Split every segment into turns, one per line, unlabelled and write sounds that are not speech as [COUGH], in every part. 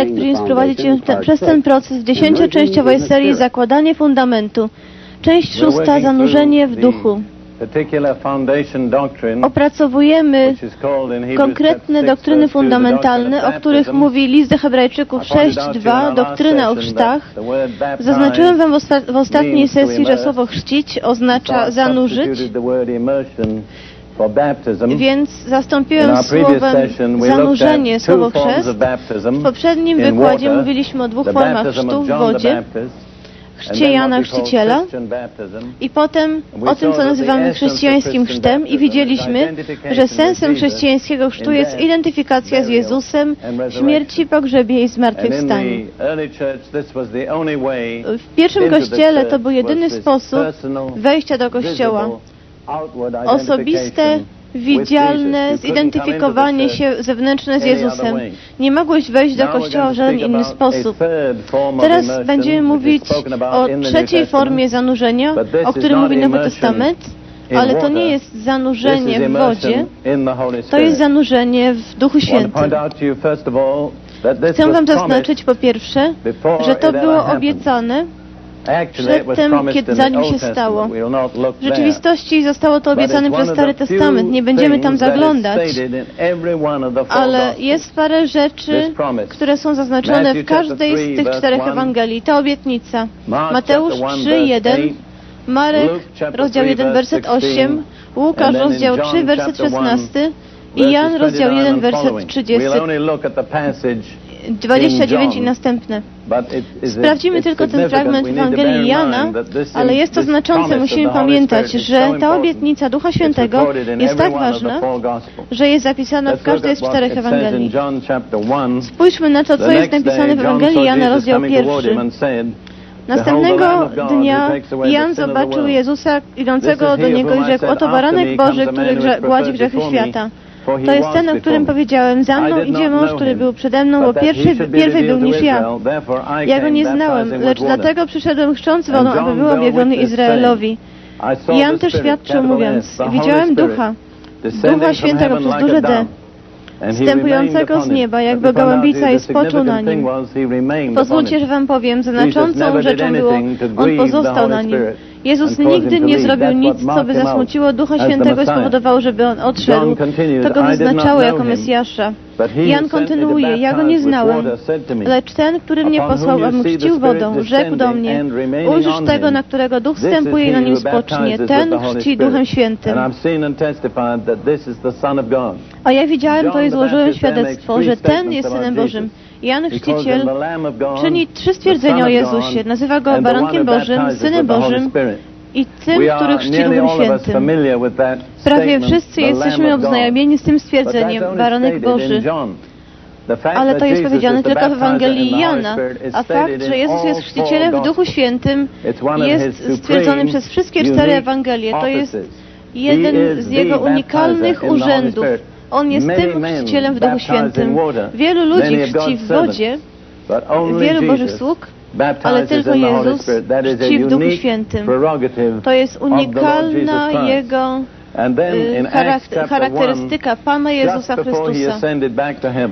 który powinien sprowadzić się te, przez ten proces w dziesięcioczęściowej serii Zakładanie fundamentu. Część szósta, zanurzenie w duchu. Opracowujemy konkretne doktryny fundamentalne, o których mówi list do Hebrajczyków 6.2, doktryna o chrztach. Zaznaczyłem Wam w ostatniej sesji, że słowo chrzcić oznacza zanurzyć, więc zastąpiłem słowem zanurzenie słowo chrzest. W poprzednim wykładzie mówiliśmy o dwóch formach chrztu w wodzie chrzcie Jana Chrzciciela i potem o tym, co nazywamy chrześcijańskim chrztem i widzieliśmy, że sensem chrześcijańskiego chrztu jest identyfikacja z Jezusem, śmierci, pogrzebie i zmartwychwstaniu. W pierwszym kościele to był jedyny sposób wejścia do kościoła. Osobiste widzialne zidentyfikowanie się zewnętrzne z Jezusem. Nie mogłeś wejść do Kościoła w żaden inny sposób. Teraz będziemy mówić o trzeciej formie zanurzenia, o którym mówi Nowy Testament, ale to nie jest zanurzenie w wodzie, to jest zanurzenie w Duchu Świętym. Chcę Wam zaznaczyć po pierwsze, że to było obiecane przedtem, kiedy zanim się stało. W rzeczywistości zostało to obiecane przez Stary Testament. Nie będziemy tam zaglądać, ale jest parę rzeczy, które są zaznaczone w każdej z tych czterech Ewangelii. Ta obietnica. Mateusz 3:1, Marek, rozdział 1, werset 8, Łukasz, rozdział 3, werset 16 i Jan, rozdział 1, werset 30. 29 i następne. Sprawdzimy tylko ten fragment Ewangelii Jana, ale jest to znaczące. Musimy pamiętać, że ta obietnica Ducha Świętego jest tak ważna, że jest zapisana w każdej z czterech Ewangelii. Spójrzmy na to, co jest napisane w Ewangelii Jana, rozdział pierwszy. Następnego dnia Jan zobaczył Jezusa idącego do niego i rzekł, oto baranek Boży, który gładzi grzechy świata. To jest ten, o którym powiedziałem. Za mną idzie mąż, który był przede mną, bo pierwszy, pierwszy był niż ja. Ja go nie znałem, lecz dlatego przyszedłem chrzcząc wodą, aby był objawiony Izraelowi. Jan też świadczył, mówiąc, widziałem Ducha, Ducha Świętego przez duże D, wstępującego z nieba, jakby gołębica i spoczął na nim. Pozwólcie, że wam powiem, znaczącą rzeczą było, on pozostał na nim. Jezus nigdy nie zrobił nic, co by zasmuciło. Ducha Świętego i spowodowało, żeby On odszedł. To go wyznaczało jako Mesjasza. Jan kontynuuje, ja go nie znałem, lecz ten, który mnie posłał, abym chrzcił wodą, rzekł do mnie, ujrzysz tego, na którego Duch wstępuje i na nim spocznie, ten chrzci Duchem Świętym. A ja widziałem to i złożyłem świadectwo, że ten jest Synem Bożym. Jan Chrzciciel czyni trzy stwierdzenia o Jezusie. Nazywa go Barankiem Bożym, Synem Bożym i tym, który chrzci Duchem Świętym. Prawie wszyscy jesteśmy obznajomieni z tym stwierdzeniem, Baranek Boży. Ale to jest powiedziane tylko w Ewangelii Jana, a fakt, że Jezus jest chrzcicielem w Duchu Świętym jest stwierdzony przez wszystkie cztery Ewangelie. To jest jeden z jego unikalnych urzędów. On jest tym chrzcicielem w Duchu Świętym. Wielu ludzi chrzci w wodzie, wielu Bożych sług, ale tylko Jezus czci w Duchu Świętym. To jest unikalna Jego y, charakterystyka Pana Jezusa Chrystusa.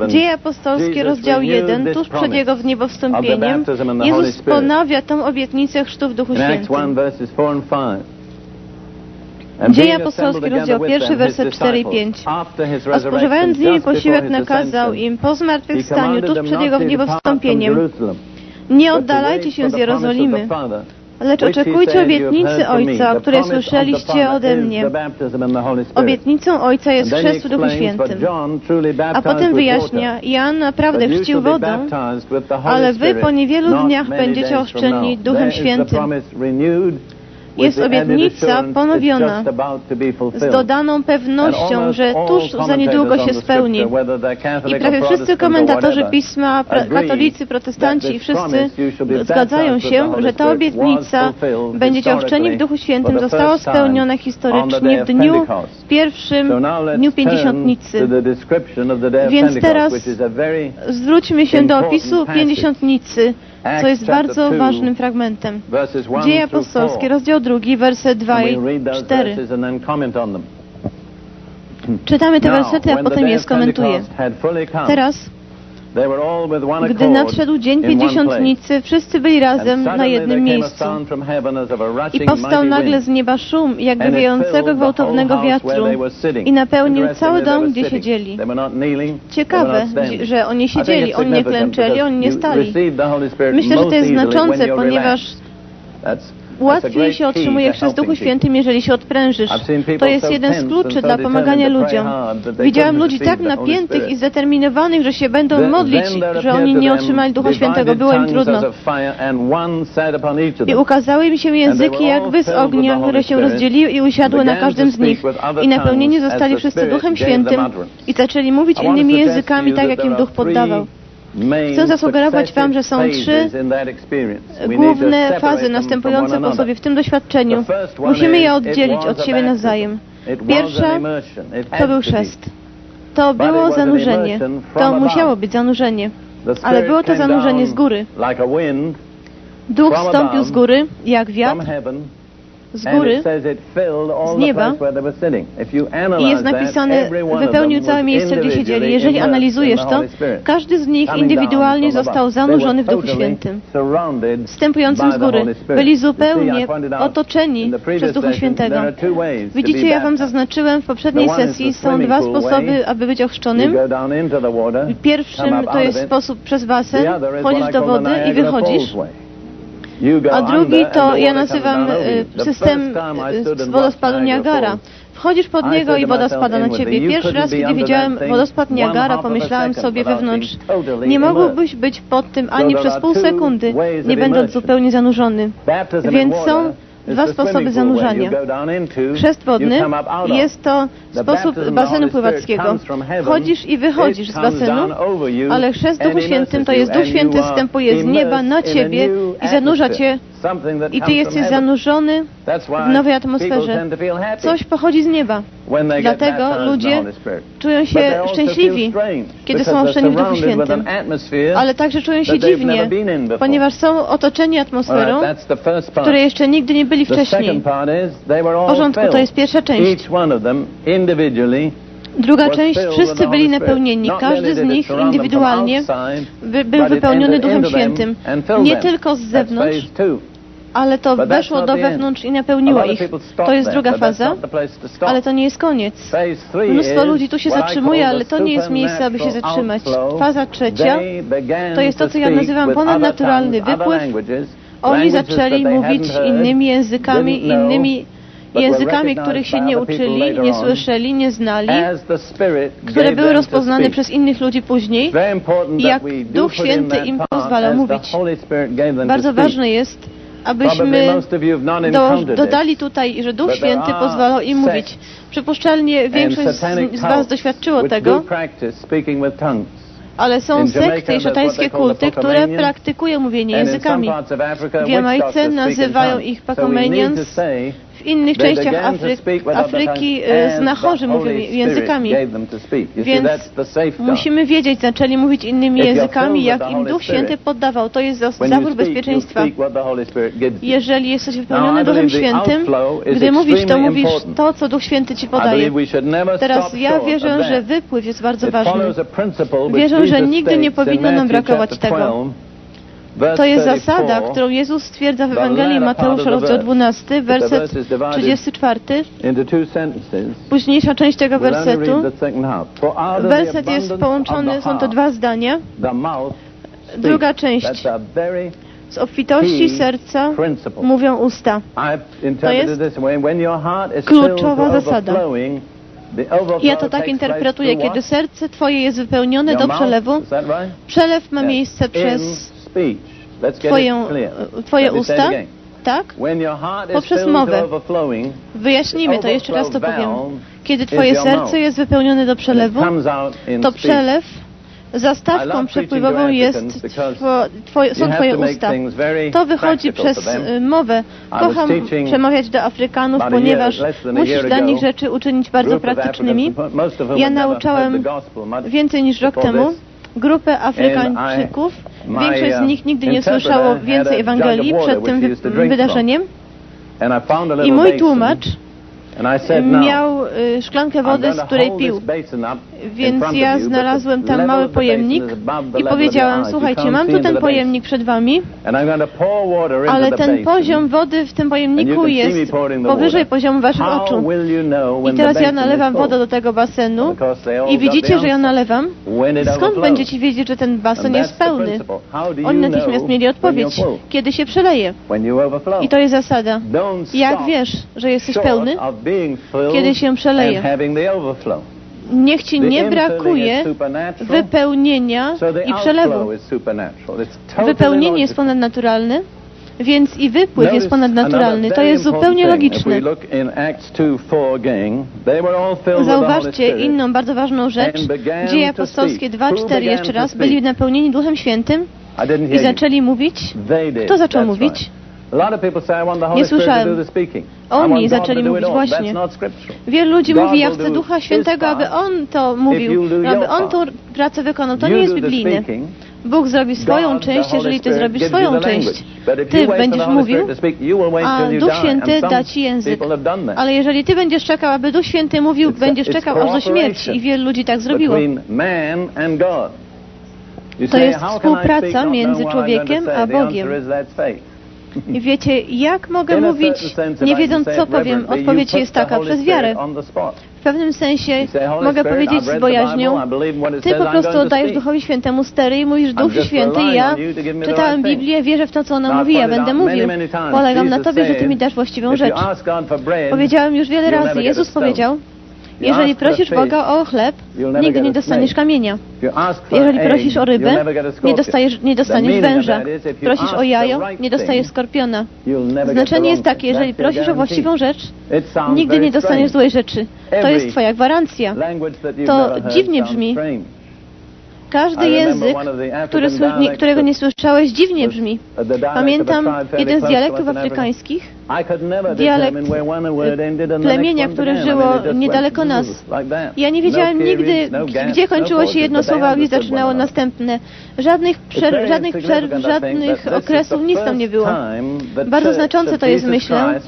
Dzieje apostolskie, rozdział 1, tuż przed Jego w niebo wstąpieniem, Jezus ponawia tą obietnicę chrztu w Duchu Świętym. Dzieje apostolskie, rozdział 1, werset 4 i 5. A spożywając z nimi posiłek nakazał im po zmartwychwstaniu, tuż przed Jego w niebo wstąpieniem, nie oddalajcie się z Jerozolimy, lecz oczekujcie obietnicy Ojca, o której słyszeliście ode mnie. Obietnicą Ojca jest chrzest w Duchu Świętym. A potem wyjaśnia, Jan naprawdę chrzcił wodą, ale wy po niewielu dniach będziecie ochrzczeni Duchem Świętym jest obietnica ponowiona z dodaną pewnością, że tuż za niedługo się spełni. I prawie wszyscy komentatorzy pisma, katolicy, protestanci i wszyscy zgadzają się, że ta obietnica będziecie ochrzczeni w Duchu Świętym. została spełniona historycznie w dniu pierwszym, dniu Pięćdziesiątnicy. Więc teraz zwróćmy się do opisu Pięćdziesiątnicy co jest bardzo ważnym fragmentem. Dzieje apostolskie, rozdział drugi, werset 2 i 4. Czytamy te wersety, a potem je skomentuję. Teraz, Gdy nadszedł dzień pięćdziesiątnicy, wszyscy byli razem na jednym miejscu. I powstał nagle z nieba szum, jakby wiejącego gwałtownego wiatru i napełnił cały dom, gdzie siedzieli. Ciekawe, że oni siedzieli, oni nie klęczeli, oni nie stali. Myślę, że to jest znaczące, ponieważ Łatwiej się otrzymuje chrzest Duchu Świętym, jeżeli się odprężysz. To jest jeden z kluczy dla pomagania ludziom. Widziałem ludzi tak napiętych i zdeterminowanych, że się będą modlić, że oni nie otrzymali Ducha Świętego. Było im trudno. I ukazały mi się języki jakby z ognia, które się rozdzieliły i usiadły na każdym z nich. I napełnieni zostali wszyscy Duchem Świętym i zaczęli mówić innymi językami, tak jak im Duch poddawał. Chcę zasugerować Wam, że są trzy główne fazy następujące po sobie w tym doświadczeniu. Musimy je oddzielić od siebie nawzajem. Pierwsza to był chrzest. To było zanurzenie. To musiało być zanurzenie. Ale było to zanurzenie z góry. Duch wstąpił z góry, jak wiatr, z góry, z nieba i jest napisane, wypełnił całe miejsce, gdzie siedzieli. Jeżeli analizujesz to, każdy z nich indywidualnie został zanurzony w Duchu Świętym, wstępującym z góry. Byli zupełnie otoczeni przez Ducha Świętego. Widzicie, ja Wam zaznaczyłem w poprzedniej sesji, są dwa sposoby, aby być ochrzczonym. Pierwszym to jest sposób przez basen, wchodzisz do wody i wychodzisz. A drugi to ja nazywam y, system wodospadu Niagara. Wchodzisz pod niego i woda spada na ciebie. Pierwszy raz, kiedy widziałem wodospad Niagara, pomyślałem sobie wewnątrz, nie mogłbyś być pod tym ani przez pół sekundy, nie będąc zupełnie zanurzony. Więc są dwa sposoby zanurzania. Chrzest wodny jest to sposób basenu pływackiego. Wchodzisz i wychodzisz z basenu, ale chrzest Duchu Świętym to jest Duch Święty wstępuje z nieba na ciebie i zanurza cię i ty jesteś zanurzony w nowej atmosferze. Coś pochodzi z nieba. Dlatego ludzie czują się szczęśliwi, kiedy są oszczeni w Duchu Świętym. Ale także czują się dziwnie, ponieważ są otoczeni atmosferą, w której jeszcze nigdy nie byli wcześniej. W porządku, to jest pierwsza część. Druga część, wszyscy byli napełnieni, każdy z nich indywidualnie był wypełniony Duchem Świętym. Nie tylko z zewnątrz, ale to weszło do wewnątrz i napełniło ich. To jest druga faza, ale to nie jest koniec. Mnóstwo ludzi tu się zatrzymuje, ale to nie jest miejsce, aby się zatrzymać. Faza trzecia to jest to, co ja nazywam ponadnaturalny wypływ. Oni zaczęli mówić innymi językami, innymi językami, których się nie uczyli, nie słyszeli, nie znali, które były rozpoznane przez innych ludzi później i jak Duch Święty im pozwala mówić. Bardzo ważne jest, abyśmy do, dodali tutaj, że Duch Święty pozwalał im mówić. Przypuszczalnie większość z, z Was doświadczyło tego, ale są sekty i szatańskie kulty, które praktykują mówienie językami. W Jamajce nazywają ich Pakomenians, w innych częściach Afryki, Afryki e, znachorzy mówią językami. Więc musimy wiedzieć, zaczęli mówić innymi językami, jak im Duch Święty poddawał. To jest zawór bezpieczeństwa. Jeżeli jesteś wypełniony Duchem Świętym, gdy mówisz, to mówisz to, co Duch Święty ci podaje. Teraz ja wierzę, że wypływ jest bardzo ważny. Wierzę, że nigdy nie powinno nam brakować tego. To jest zasada, którą Jezus stwierdza w Ewangelii Mateusza, rozdział 12, werset 34. Późniejsza część tego wersetu. Werset jest połączony, są to dwa zdania. Druga część. Z obfitości serca mówią usta. To jest kluczowa zasada. Ja to tak interpretuję, kiedy serce Twoje jest wypełnione do przelewu. Przelew ma miejsce przez twoją, Twoje usta, tak? Poprzez mowę. Wyjaśnijmy to, jeszcze raz to powiem. Kiedy Twoje serce jest wypełnione do przelewu, to przelew zastawką przepływową jest twoje, są Twoje usta. To wychodzi przez y, mowę. Kocham przemawiać do Afrykanów, ponieważ musisz dla nich rzeczy uczynić bardzo praktycznymi. Ja nauczałem więcej niż rok temu grupę Afrykańczyków. Większość z nich nigdy nie słyszało więcej Ewangelii przed tym wydarzeniem. I mój tłumacz miał y, szklankę wody, z której pił. Więc ja znalazłem tam mały pojemnik i powiedziałem, słuchajcie, mam tu ten pojemnik przed wami, ale ten poziom wody w tym pojemniku jest powyżej poziomu waszych oczu. I teraz ja nalewam wodę do tego basenu i widzicie, że ja nalewam? Skąd będziecie wiedzieć, że ten basen jest pełny? Oni natychmiast mieli odpowiedź, kiedy się przeleje. I to jest zasada. Jak wiesz, że jesteś pełny? Kiedy się przeleje. Niech Ci nie brakuje wypełnienia i przelewu. Wypełnienie jest ponadnaturalne, więc i wypływ jest ponadnaturalny. To jest zupełnie logiczne. Zauważcie inną bardzo ważną rzecz. Dzieje apostolskie 2.4 jeszcze raz. Byli napełnieni Duchem Świętym i zaczęli mówić. Kto zaczął mówić? Nie słyszałem. Oni zaczęli mówić właśnie. Wielu ludzi mówi, ja chcę Ducha Świętego, aby On to mówił, aby On tą pracę wykonał. To nie jest biblijne. Bóg zrobi swoją część, jeżeli Ty zrobisz swoją część. Ty będziesz mówił, a Duch Święty da Ci język. Ale jeżeli Ty będziesz czekał, aby Duch Święty mówił, będziesz czekał aż do śmierci. I wielu ludzi tak zrobiło. To jest współpraca między człowiekiem a Bogiem. I wiecie, jak mogę mówić, nie wiedząc co powiem? Odpowiedź jest taka, przez wiarę. W pewnym sensie mogę powiedzieć z bojaźnią, Ty po prostu oddajesz Duchowi Świętemu stery i mówisz, Duch Święty, ja czytałem Biblię, wierzę w to, co ona mówi, ja będę mówił. Polegam na Tobie, że Ty mi dasz właściwą rzecz. Powiedziałem już wiele razy, Jezus powiedział, jeżeli prosisz Boga o chleb, nigdy nie dostaniesz kamienia. Jeżeli prosisz o rybę, nie, dostajesz, nie dostaniesz węża. Prosisz o jajo, nie dostajesz skorpiona. Znaczenie jest takie, jeżeli prosisz o właściwą rzecz, nigdy nie dostaniesz złej rzeczy. To jest Twoja gwarancja. To dziwnie brzmi. Każdy język, który, którego nie słyszałeś, dziwnie brzmi. Pamiętam jeden z dialektów afrykańskich, dialekt plemienia, które żyło niedaleko nas. Ja nie wiedziałem nigdy, gdzie kończyło się jedno słowo, a gdzie zaczynało następne. Żadnych przerw, żadnych, przerw, żadnych okresów, nic tam nie było. Bardzo znaczące to jest, myślę,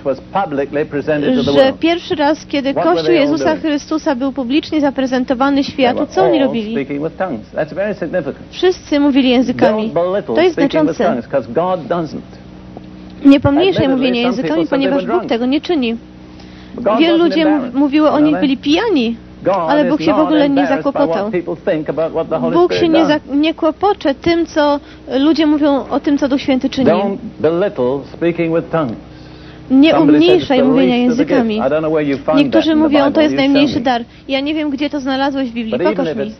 że pierwszy raz, kiedy Kościół Jezusa Chrystusa był publicznie zaprezentowany światu, co oni robili? Wszyscy mówili językami. To jest znaczące. Nie pomniejszaj mówienia językami, ponieważ Bóg tego nie czyni. Wielu ludzi mówiło, oni byli pijani, ale Bóg się w ogóle nie zakłopotał. Bóg się nie, za, nie kłopocze tym, co ludzie mówią o tym, co Duch Święty czyni. Nie umniejszaj mówienia językami. Niektórzy mówią, to jest najmniejszy dar. Ja nie wiem, gdzie to znalazłeś w Biblii. Pokaż mi.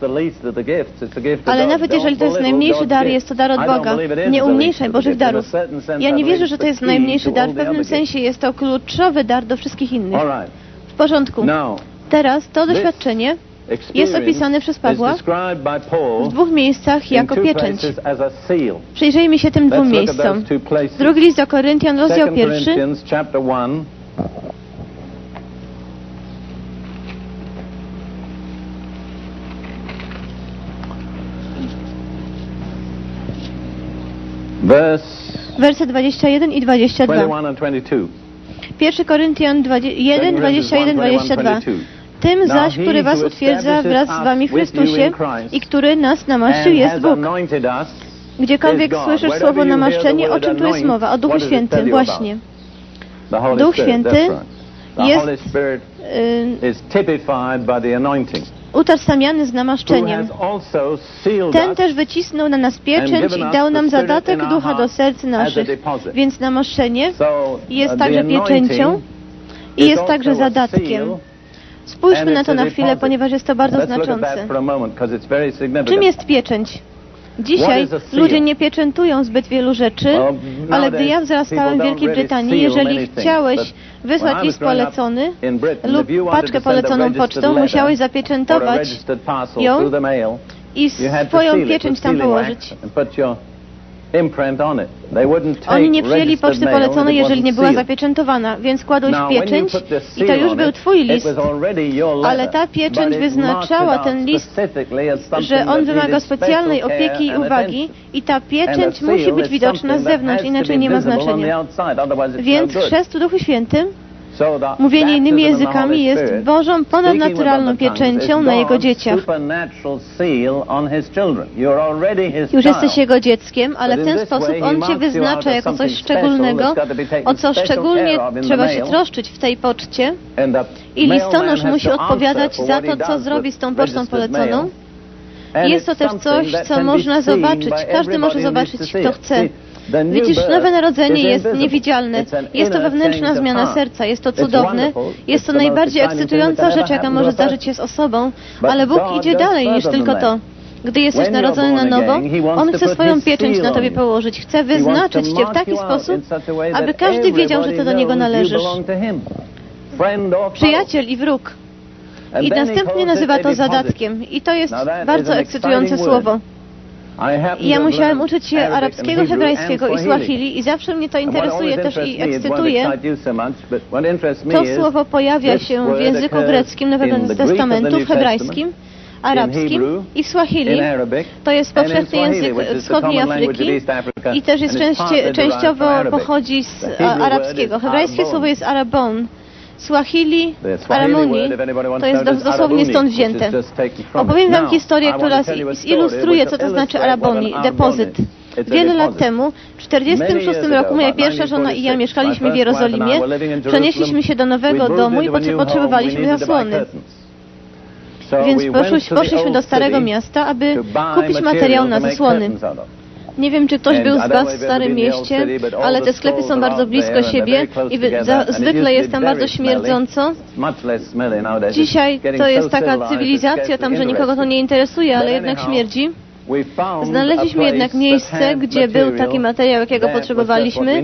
Ale nawet jeżeli to jest najmniejszy dar, jest to dar od Boga. Nie umniejszaj Bożych darów. Ja nie wierzę, że to jest najmniejszy dar. W pewnym sensie jest to kluczowy dar do wszystkich innych. W porządku. Teraz to doświadczenie jest opisany przez Pawła w dwóch miejscach jako pieczęć. Przyjrzyjmy się tym dwóm miejscom. Drugi list do Koryntian, rozdział pierwszy. Wersy 21 i 22. 1 Koryntian 1, 21, 22. Tym zaś, który was utwierdza wraz z wami w Chrystusie i który nas namaścił, jest Bóg. Gdziekolwiek słyszysz słowo namaszczenie, o czym tu jest mowa? O Duchu Świętym, właśnie. Duch Święty jest y, utożsamiany z namaszczeniem. Ten też wycisnął na nas pieczęć i dał nam zadatek ducha do serc naszych. Więc namaszczenie jest także pieczęcią i jest także zadatkiem. Spójrzmy na to na chwilę, ponieważ jest to bardzo znaczące. Czym jest pieczęć? Dzisiaj ludzie nie pieczętują zbyt wielu rzeczy, ale gdy ja wzrastałem w Wielkiej Brytanii, jeżeli chciałeś wysłać list polecony lub paczkę poleconą pocztą, musiałeś zapieczętować ją i swoją pieczęć tam położyć. Oni nie przyjęli poczty poleconej, jeżeli nie była zapieczętowana, więc kładłeś pieczęć i to już był Twój list. Ale ta pieczęć wyznaczała ten list, że on wymaga specjalnej opieki i uwagi i ta pieczęć musi być widoczna z zewnątrz, inaczej nie ma znaczenia. Więc chrzest w Duchu Świętym Mówienie innymi językami jest Bożą ponadnaturalną pieczęcią na Jego dzieciach. Już jesteś Jego dzieckiem, ale w ten sposób On Cię wyznacza jako coś szczególnego, o co szczególnie trzeba się troszczyć w tej poczcie i listonosz musi odpowiadać za to, co zrobi z tą pocztą poleconą. Jest to też coś, co można zobaczyć. Każdy może zobaczyć, kto chce. Widzisz, nowe narodzenie jest niewidzialne. Jest to wewnętrzna zmiana serca. Jest to cudowne. Jest to najbardziej ekscytująca rzecz, jaka może zdarzyć się z osobą. Ale Bóg idzie dalej niż tylko to. Gdy jesteś narodzony na nowo, On chce swoją pieczęć na Tobie położyć. Chce wyznaczyć Cię w taki sposób, aby każdy wiedział, że Ty do Niego należysz. Przyjaciel i wróg. I następnie nazywa to zadatkiem. I to jest bardzo ekscytujące słowo. Ja musiałem uczyć się arabskiego, hebrajskiego i swahili i zawsze mnie to interesuje też i ekscytuje. To słowo pojawia się w języku greckim Nowego Testamentu, w hebrajskim, arabskim i w swahili. To jest powszechny język wschodniej Afryki i też jest częściowo pochodzi z arabskiego. Hebrajskie słowo jest arabon. Swahili, Aramuni, to jest dosłownie stąd wzięte. Opowiem Wam historię, która zilustruje, co to znaczy Araboni, depozyt. Wiele lat temu, w 1946 roku, moja pierwsza żona i ja mieszkaliśmy w Jerozolimie. Przenieśliśmy się do nowego domu i potrzebowaliśmy zasłony. Więc poszliśmy do Starego Miasta, aby kupić materiał na zasłony. Nie wiem, czy ktoś był z Was w Starym Mieście, ale te sklepy są bardzo blisko siebie i zwykle jest tam bardzo śmierdząco. Dzisiaj to jest taka cywilizacja tam, że nikogo to nie interesuje, ale jednak śmierdzi. Znaleźliśmy jednak miejsce, gdzie był taki materiał, jakiego potrzebowaliśmy.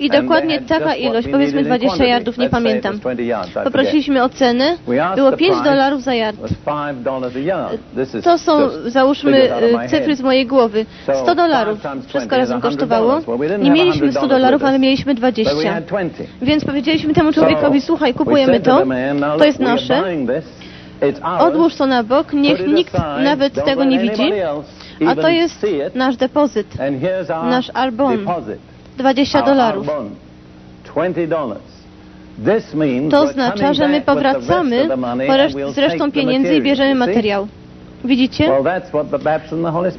i dokładnie taka ilość, powiedzmy 20 yardów, nie pamiętam. Poprosiliśmy o cenę, było 5 dolarów za yard. To są, załóżmy, y, cyfry z mojej głowy. 100 dolarów. wszystko razem kosztowało. Nie mieliśmy 100 dolarów, ale mieliśmy 20. Więc powiedzieliśmy temu człowiekowi, słuchaj, kupujemy to, to. jest nasze, Odłóż to na bok, niech nikt nawet tego nie widzi. A to jest nasz depozyt, nasz arbon. 20 dolarów. To oznacza, że my powracamy z resztą pieniędzy i bierzemy materiał. Widzicie?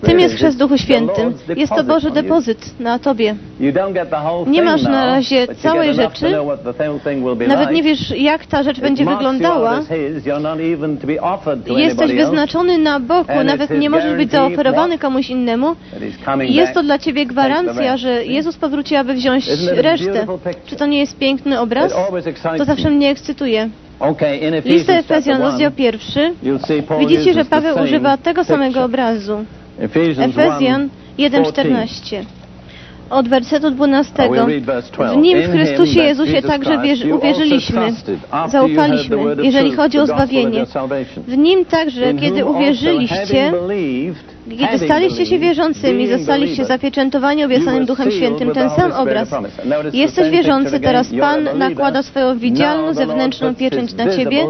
Tym jest chrzest Duchu Świętym. Jest to Boży depozyt na Tobie. Nie masz na razie całej rzeczy. Nawet nie wiesz, jak ta rzecz będzie wyglądała. Jesteś wyznaczony na boku. Nawet nie możesz być zaoferowany komuś innemu. Jest to dla Ciebie gwarancja, że Jezus powróci, aby wziąć resztę. Czy to nie jest piękny obraz? To zawsze mnie ekscytuje. Lista Efezjan, rozdział pierwszy. Widzicie, że Paweł używa tego samego obrazu. Efezjan 1,14 od wersetu 12. W Nim, w Chrystusie Jezusie, także uwierzyliśmy, zaufaliśmy, jeżeli chodzi o zbawienie. W Nim także, kiedy uwierzyliście, kiedy staliście się wierzącymi, zostaliście zapieczętowani obiecanym Duchem Świętym, ten sam obraz. Jesteś wierzący, teraz Pan nakłada swoją widzialną, zewnętrzną pieczęć na Ciebie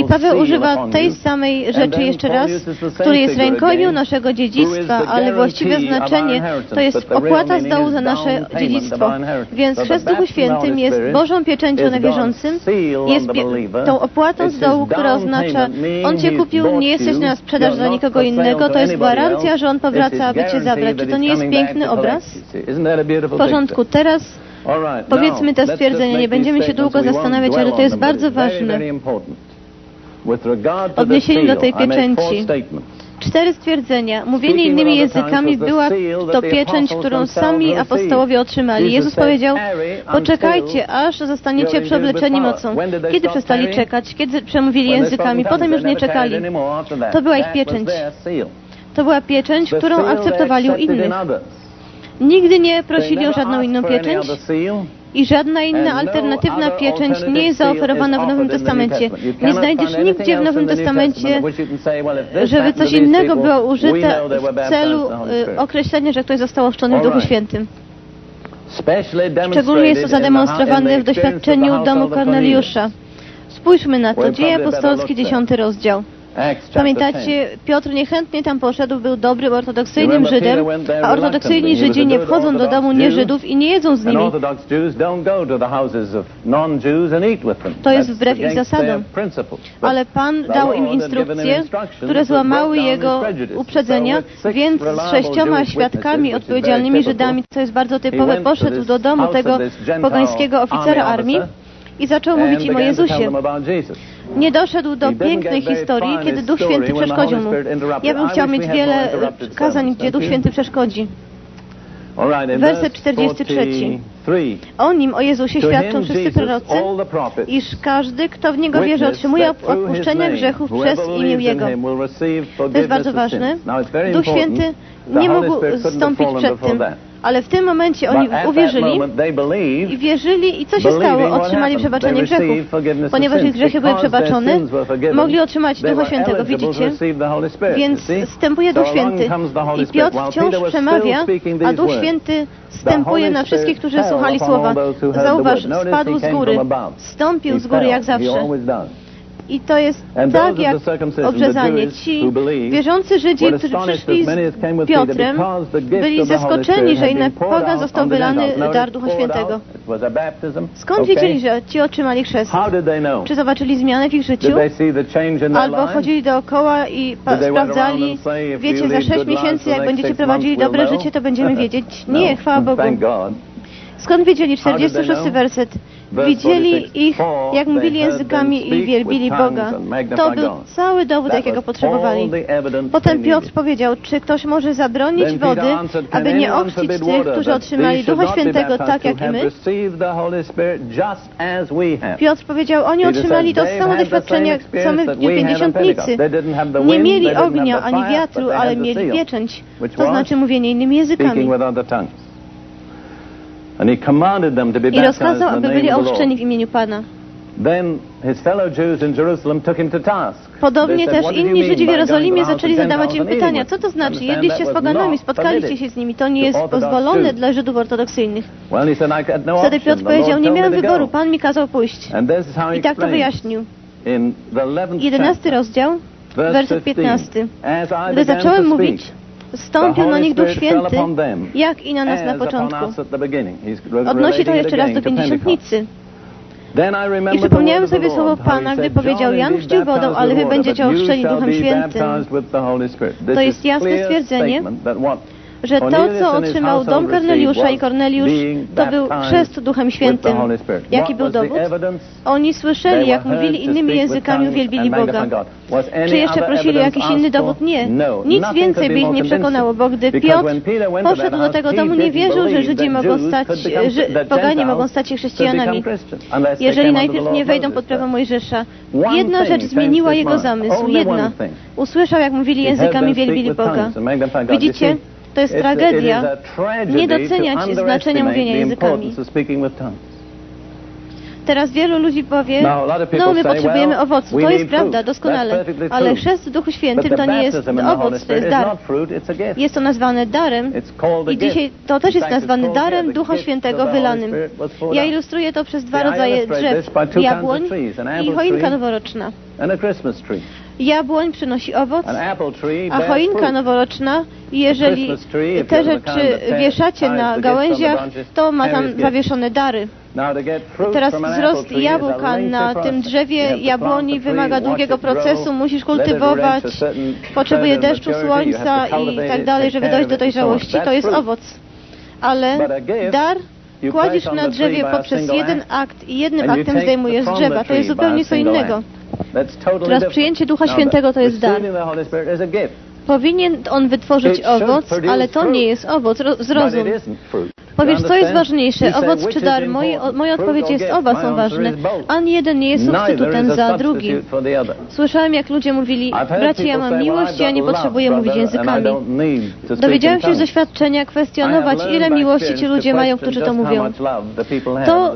i Paweł używa tej samej rzeczy jeszcze raz, który jest rękojmią naszego dziedzictwa, ale właściwe znaczenie to jest opłata z dołu za nasze dziedzictwo. Więc chrzest Duchu Świętym jest Bożą pieczęcią na wierzącym, jest tą opłatą z dołu, która oznacza On Cię kupił, nie jesteś na sprzedaż dla nikogo innego, to jest gwarancja, że On powraca, aby Cię zabrać. Czy to nie jest piękny obraz? W porządku, teraz powiedzmy te stwierdzenie. Nie będziemy się długo zastanawiać, ale to jest bardzo ważne. W odniesieniu do tej pieczęci. Cztery stwierdzenia. Mówienie innymi językami była to pieczęć, którą sami apostołowie otrzymali. Jezus powiedział, poczekajcie, aż zostaniecie przeobleczeni mocą. Kiedy przestali czekać? Kiedy przemówili językami? Potem już nie czekali. To była ich pieczęć. To była pieczęć, którą akceptowali u innych. Nigdy nie prosili o żadną inną pieczęć i żadna inna alternatywna pieczęć nie jest zaoferowana w Nowym Testamencie. Nie znajdziesz nigdzie w Nowym Testamencie, żeby coś innego było użyte w celu y, określenia, że ktoś został ochrzczony w Duchu Świętym. Szczególnie jest to zademonstrowane w doświadczeniu domu Korneliusza. Spójrzmy na to. Dzieje apostolskie, dziesiąty rozdział. Pamiętacie, Piotr niechętnie tam poszedł, był dobrym ortodoksyjnym Żydem, a ortodoksyjni Żydzi nie wchodzą do domu nieżydów i nie jedzą z nimi. To jest wbrew ich zasadom. Ale Pan dał im instrukcje, które złamały jego uprzedzenia, więc z sześcioma świadkami odpowiedzialnymi Żydami, co jest bardzo typowe, poszedł do domu tego pogańskiego oficera armii i zaczął mówić im o Jezusie. Nie doszedł do pięknej historii, kiedy Duch Święty przeszkodził mu. Ja bym chciał mieć wiele kazań, gdzie Duch Święty przeszkodzi. Werset 43. O nim, o Jezusie świadczą wszyscy prorocy, iż każdy, kto w Niego wierzy, otrzymuje odpuszczenie grzechów przez imię Jego. To jest bardzo ważne. Duch Święty nie mógł zstąpić przed tym. Ale w tym momencie oni uwierzyli i wierzyli i co się stało? Otrzymali przebaczenie grzechów. Ponieważ ich grzechy były przebaczone, mogli otrzymać Ducha Świętego, widzicie? Więc wstępuje Duch Święty i Piotr wciąż przemawia, a Duch Święty wstępuje na wszystkich, którzy słuchali słowa. Zauważ, spadł z góry, stąpił z góry jak zawsze. I to jest tak jak obrzezanie. Ci wierzący Żydzi, którzy przyszli z Piotrem, byli zaskoczeni, że inny pogan został wylany dar Ducha Świętego. Skąd wiedzieli, że ci otrzymali chrzest? Czy zobaczyli zmianę w ich życiu? Albo chodzili dookoła i sprawdzali, wiecie, za sześć miesięcy, jak będziecie prowadzili dobre życie, to będziemy wiedzieć. Nie, chwała Bogu. Skąd wiedzieli? 46 werset. Widzieli ich, jak mówili językami i wielbili Boga. To był cały dowód, jakiego potrzebowali. Potem Piotr powiedział, czy ktoś może zabronić wody, aby nie ochrzcić tych, którzy otrzymali Ducha Świętego tak jak i my? Piotr powiedział, oni otrzymali to samo doświadczenie, co my w dniu pięćdziesiątnicy. Nie mieli ognia ani wiatru, ale mieli pieczęć, to znaczy mówienie innymi językami. I rozkazał, aby byli ochrzczeni w imieniu Pana. Podobnie też inni Żydzi w Jerozolimie zaczęli zadawać im pytania, co to znaczy, jedliście z poganami, spotkaliście się z nimi, to nie jest pozwolone dla Żydów ortodoksyjnych. Wtedy Piotr powiedział, nie miałem wyboru, Pan mi kazał pójść. I tak to wyjaśnił. Jedenasty rozdział, werset 15. Gdy zacząłem mówić, Stąpił na nich Duch Święty, jak i na nas na początku. Odnosi to jeszcze raz do pięćdziesiątnicy. I przypomniałem sobie słowo Pana, gdy powiedział, Jan chrzcił wodą, ale wy będziecie ochrzczeni Duchem Świętym. To jest jasne stwierdzenie, że to, co otrzymał dom Korneliusza i Korneliusz, to był chrzest Duchem Świętym. Jaki był dowód? Oni słyszeli, jak mówili innymi językami, uwielbili Boga. Czy jeszcze prosili o jakiś inny dowód? Nie. Nic więcej by ich nie przekonało, bo gdy Piotr poszedł do tego domu, nie wierzył, że Żydzi mogą stać, że poganie mogą stać się chrześcijanami, jeżeli najpierw nie wejdą pod prawo Mojżesza. Jedna rzecz zmieniła jego zamysł. Jedna. Usłyszał, jak mówili językami, wielbili Boga. Widzicie? To jest tragedia nie doceniać znaczenia mówienia językami. Teraz wielu ludzi powie, no my potrzebujemy owocu. To jest prawda, doskonale. Ale chrzest w Duchu Świętym to nie jest owoc, to jest dar. Jest to nazwane darem i dzisiaj to też jest nazwane darem Ducha Świętego wylanym. Ja ilustruję to przez dwa rodzaje drzew. Jabłoń i choinka noworoczna. Jabłoń przynosi owoc, a choinka noworoczna, jeżeli te rzeczy wieszacie na gałęziach, to ma tam zawieszone dary. Teraz wzrost jabłka na tym drzewie jabłoni wymaga długiego procesu, musisz kultywować, potrzebuje deszczu, słońca i tak dalej, żeby dojść do dojrzałości. To jest owoc. Ale dar kładziesz na drzewie poprzez jeden akt i jednym aktem zdejmujesz z drzewa. To jest zupełnie co innego. Teraz przyjęcie Ducha Świętego to jest dar. Powinien on wytworzyć owoc, ale to nie jest owoc, zrozum. Powiesz, co jest ważniejsze, owoc czy dar? Moje, moja odpowiedź jest, oba są ważne. Ani jeden nie jest substytutem za drugi. Słyszałem, jak ludzie mówili, bracie, ja mam miłość, ja nie potrzebuję mówić językami. Dowiedziałem się z doświadczenia kwestionować, ile miłości ci ludzie mają, którzy to mówią. To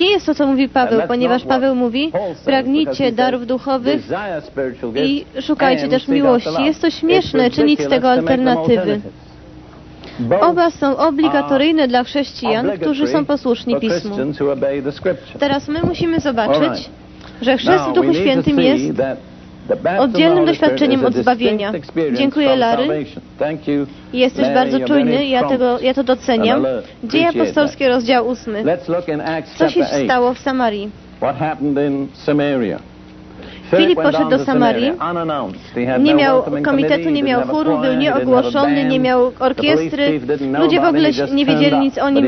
nie jest to, co mówi Paweł, ponieważ Paweł mówi, pragnijcie darów duchowych i szukajcie też miłości. Jest to śmieszne czynić z tego alternatywy. Oba są obligatoryjne dla chrześcijan, którzy są posłuszni Pismu. Teraz my musimy zobaczyć, że chrzest w Duchu Świętym jest oddzielnym doświadczeniem od zbawienia. Dziękuję, Larry. Jesteś bardzo czujny, ja, tego, ja to doceniam. Dzieje apostolskie, rozdział 8. Co się stało w Samarii? Filip poszedł do Samarii, nie miał komitetu, nie miał chóru, był nieogłoszony, nie miał orkiestry, ludzie w ogóle nie wiedzieli nic o nim.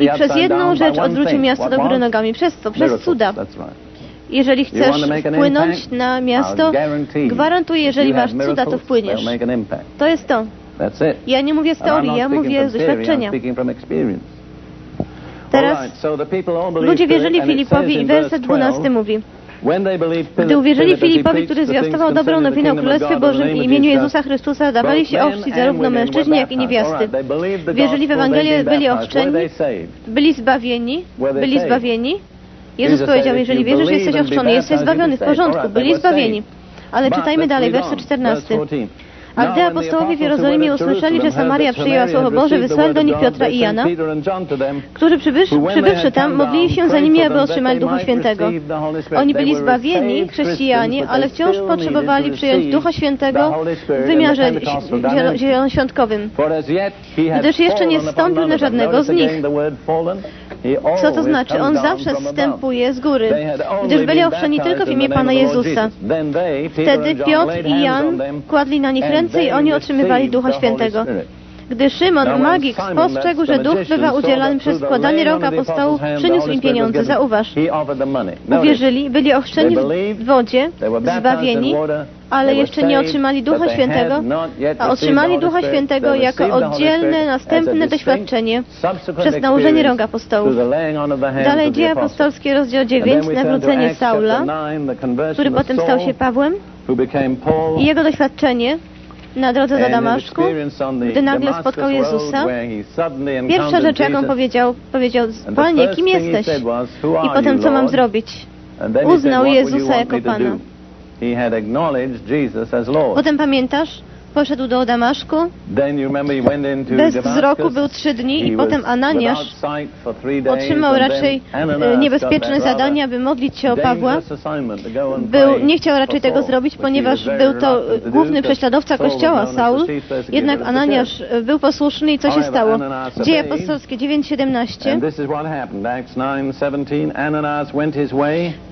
i przez jedną rzecz odwrócił miasto do góry nogami. Przez co? Przez cuda. Jeżeli chcesz wpłynąć na miasto, gwarantuję, jeżeli masz cuda, to wpłyniesz. To jest to. Ja nie mówię z teorii, ja mówię z doświadczenia. Teraz ludzie wierzyli Filipowi i werset 12 mówi gdy uwierzyli Filipowi, który zwiastował dobrą nowinę o Królestwie Bożym i imieniu Jezusa Chrystusa, dawali się ochrzcić zarówno mężczyźni, jak i niewiasty. Wierzyli w Ewangelię, byli ochrzczeni, byli zbawieni, byli zbawieni. Jezus powiedział, jeżeli wierzysz, jesteś ochrzczony, jesteś zbawiony, w porządku, byli zbawieni. Ale czytajmy dalej, werset 14. A gdy apostołowie w Jerozolimie usłyszeli, że Samaria przyjęła Słowo Boże, wysłali do nich Piotra i Jana, którzy przybywszy, przybywszy tam, modlili się za nimi, aby otrzymali Ducha Świętego. Oni byli zbawieni, chrześcijanie, ale wciąż potrzebowali przyjąć Ducha Świętego w wymiarze zielonoświątkowym, gdyż jeszcze nie zstąpił na żadnego z nich. Co to znaczy? On zawsze zstępuje z góry, gdyż byli ochrzczeni tylko w imię Pana Jezusa. Wtedy Piotr i Jan kładli na nich ręce i oni otrzymywali Ducha Świętego. Gdy Szymon, magik, spostrzegł, że duch bywa udzielany przez składanie rąk apostołów, przyniósł im pieniądze. Zauważ. Uwierzyli, byli ochrzczeni w wodzie, zbawieni, ale jeszcze nie otrzymali Ducha Świętego, a otrzymali Ducha Świętego jako oddzielne, następne doświadczenie przez nałożenie rąk apostołów. Dalej Dzieje Apostolskie, rozdział 9, nawrócenie Saula, który potem stał się Pawłem. i jego doświadczenie na drodze do Damaszku, gdy nagle spotkał Jezusa, pierwsza rzecz, jaką powiedział, powiedział, Panie, kim jesteś? I potem, co mam zrobić? Uznał Jezusa jako Pana. Potem pamiętasz, poszedł do Damaszku. Bez wzroku był trzy dni i potem Ananiasz otrzymał raczej e, niebezpieczne zadanie, aby modlić się o Pawła. Był, nie chciał raczej tego zrobić, ponieważ był to główny prześladowca Kościoła, Saul. Jednak Ananiasz e, był posłuszny i co się stało? Dzieje apostolskie 9:17.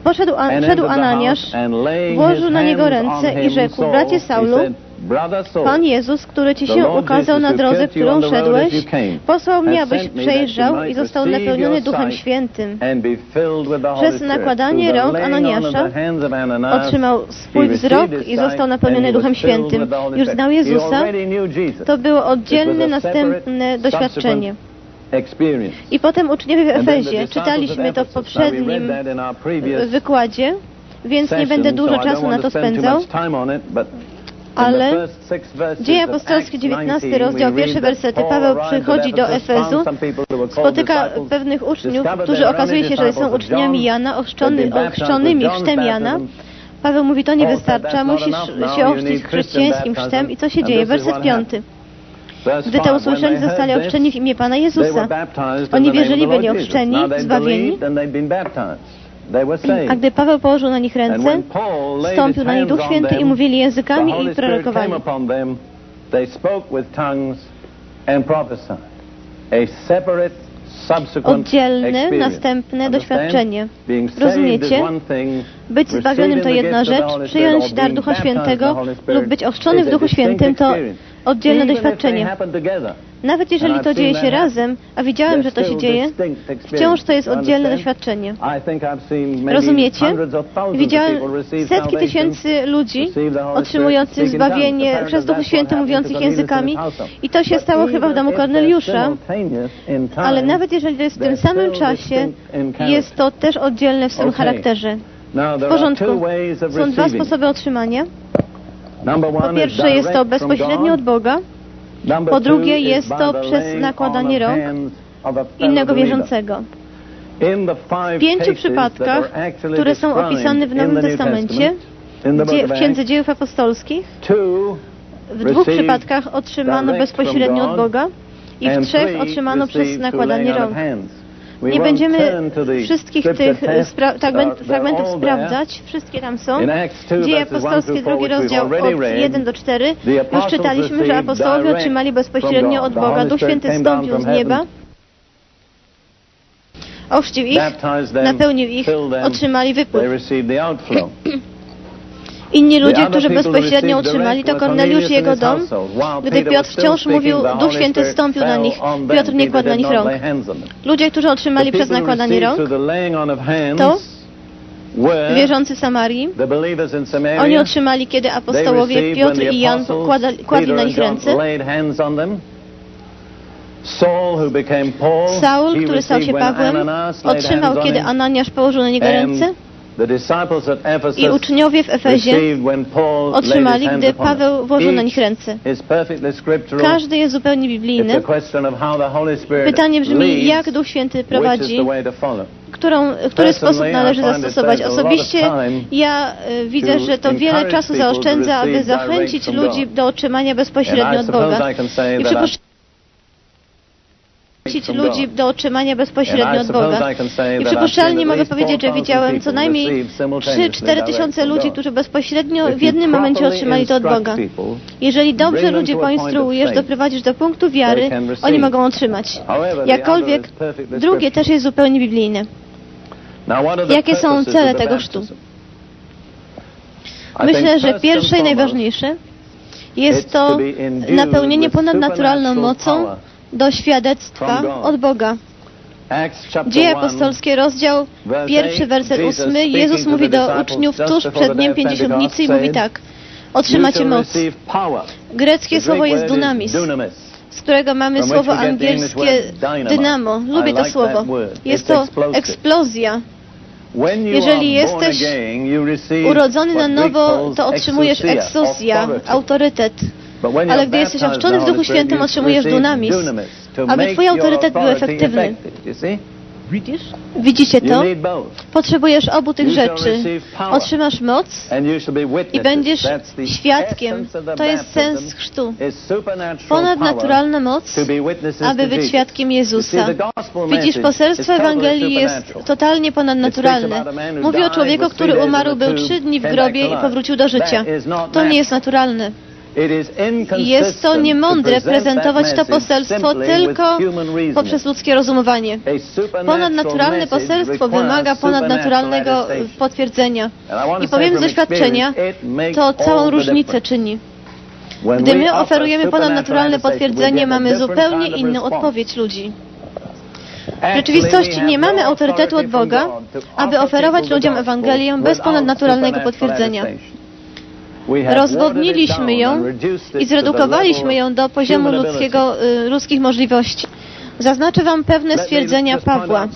Poszedł, a, szedł Ananiasz, włożył na niego ręce i rzekł, bracie Saulu, Pan Jezus, który Ci się ukazał na drodze, którą szedłeś, posłał mnie, abyś przejrzał i został napełniony Duchem Świętym. Przez nakładanie rąk Ananiasza otrzymał swój wzrok i został napełniony Duchem Świętym. Już znał Jezusa. To było oddzielne, następne doświadczenie. I potem uczniowie w Efezie, czytaliśmy to w poprzednim wykładzie, więc nie będę dużo czasu na to spędzał ale Dzieje apostolskie, 19 rozdział, pierwsze wersety. Paweł przychodzi do Efezu, spotyka pewnych uczniów, którzy okazuje się, że są uczniami Jana, ochrzczony, ochrzczonymi chrztem Jana. Paweł mówi, to nie wystarcza, musisz się ochrzcić chrześcijańskim chrztem. I co się dzieje? Werset 5. Gdy to usłyszeli, zostali ochrzczeni w imię Pana Jezusa. Oni wierzyli, byli ochrzczeni, zbawieni. A gdy Paweł położył na nich ręce, stąpił na nich Duch Święty i mówili językami i prorokowali. Oddzielne, następne doświadczenie. Rozumiecie? Być zbawionym to jedna rzecz, przyjąć dar Ducha Świętego lub być ochrzczony w Duchu Świętym to oddzielne doświadczenie. Nawet jeżeli to dzieje się razem, a widziałem, że to się dzieje, wciąż to jest oddzielne doświadczenie. Rozumiecie? Widziałem setki tysięcy ludzi otrzymujących zbawienie przez Duchu Święty, mówiących językami i to się stało chyba w domu Korneliusza, ale nawet jeżeli to jest w tym samym czasie, jest to też oddzielne w swoim charakterze. W porządku. Są dwa sposoby otrzymania. Po pierwsze jest to bezpośrednio od Boga, po drugie jest to przez nakładanie rąk innego wierzącego. W pięciu przypadkach, które są opisane w Nowym Testamencie, w Księdze Dziejów Apostolskich, w dwóch przypadkach otrzymano bezpośrednio od Boga i w trzech otrzymano przez nakładanie rąk. Nie będziemy wszystkich tych fragmentów sprawdzać. Wszystkie tam są. Dzieje apostolskie, drugi rozdział od 1 do 4. Już czytaliśmy, że apostołowie otrzymali bezpośrednio od Boga. Duch Święty zstąpił z nieba ochrzcił ich, napełnił ich, otrzymali wypływ. [CLEARS THROAT] Inni ludzie, którzy bezpośrednio utrzymali, to Korneliusz i jego dom. Gdy Piotr wciąż mówił, Duch Święty stąpił na nich. Piotr nie kładł na nich rąk. Ludzie, którzy otrzymali przez nakładanie rąk, to wierzący Samarii. Oni otrzymali, kiedy apostołowie Piotr i Jan kładli na nich ręce. Saul, który stał się Pawłem, otrzymał, kiedy Ananiasz położył na niego ręce. I uczniowie w Efezie otrzymali, gdy Paweł włożył na nich ręce. Każdy jest zupełnie biblijny. Pytanie brzmi, jak Duch Święty prowadzi, którą, który sposób należy zastosować. Osobiście ja e, widzę, że to wiele czasu zaoszczędza, aby zachęcić ludzi do otrzymania bezpośrednio od Boga. I zachęcić ludzi do otrzymania bezpośrednio od Boga. I przypuszczalnie mogę powiedzieć, że widziałem co najmniej 3-4 tysiące ludzi, którzy bezpośrednio w jednym momencie otrzymali to od Boga. Jeżeli dobrze ludzi poinstruujesz, doprowadzisz do punktu wiary, oni mogą otrzymać. Jakkolwiek, drugie też jest zupełnie biblijne. Jakie są cele tego chrztu? Myślę, że pierwsze i najważniejsze jest to napełnienie ponadnaturalną mocą do świadectwa od Boga. Dzieje apostolskie, rozdział pierwszy, werset ósmy. Jezus mówi do uczniów tuż przed dniem pięćdziesiątnicy i mówi tak. Otrzymacie moc. Greckie słowo jest dunamis, z którego mamy słowo angielskie dynamo. Lubię to słowo. Jest to eksplozja. Jeżeli jesteś urodzony na nowo, to otrzymujesz eksozja, autorytet. Ale gdy jesteś ochrzczony w Duchu Świętym, otrzymujesz dunamis, aby Twój autorytet był efektywny. Widzicie to? Potrzebujesz obu tych rzeczy. Otrzymasz moc i będziesz świadkiem. To jest sens chrztu. Ponadnaturalna moc, aby być świadkiem Jezusa. Widzisz, poselstwo Ewangelii jest totalnie ponadnaturalne. Mówi o człowieku, który umarł, był trzy dni w grobie i powrócił do życia. To nie jest naturalne. Jest to niemądre prezentować to poselstwo tylko poprzez ludzkie rozumowanie. Ponadnaturalne poselstwo wymaga ponadnaturalnego potwierdzenia. I powiem z doświadczenia, to całą różnicę czyni. Gdy my oferujemy ponadnaturalne potwierdzenie, mamy zupełnie inną odpowiedź ludzi. W rzeczywistości nie mamy autorytetu od Boga, aby oferować ludziom Ewangelię bez ponadnaturalnego potwierdzenia. Rozwodniliśmy ją i zredukowaliśmy ją do poziomu ludzkiego, y, ludzkich możliwości. Zaznaczę Wam pewne stwierdzenia Pawła.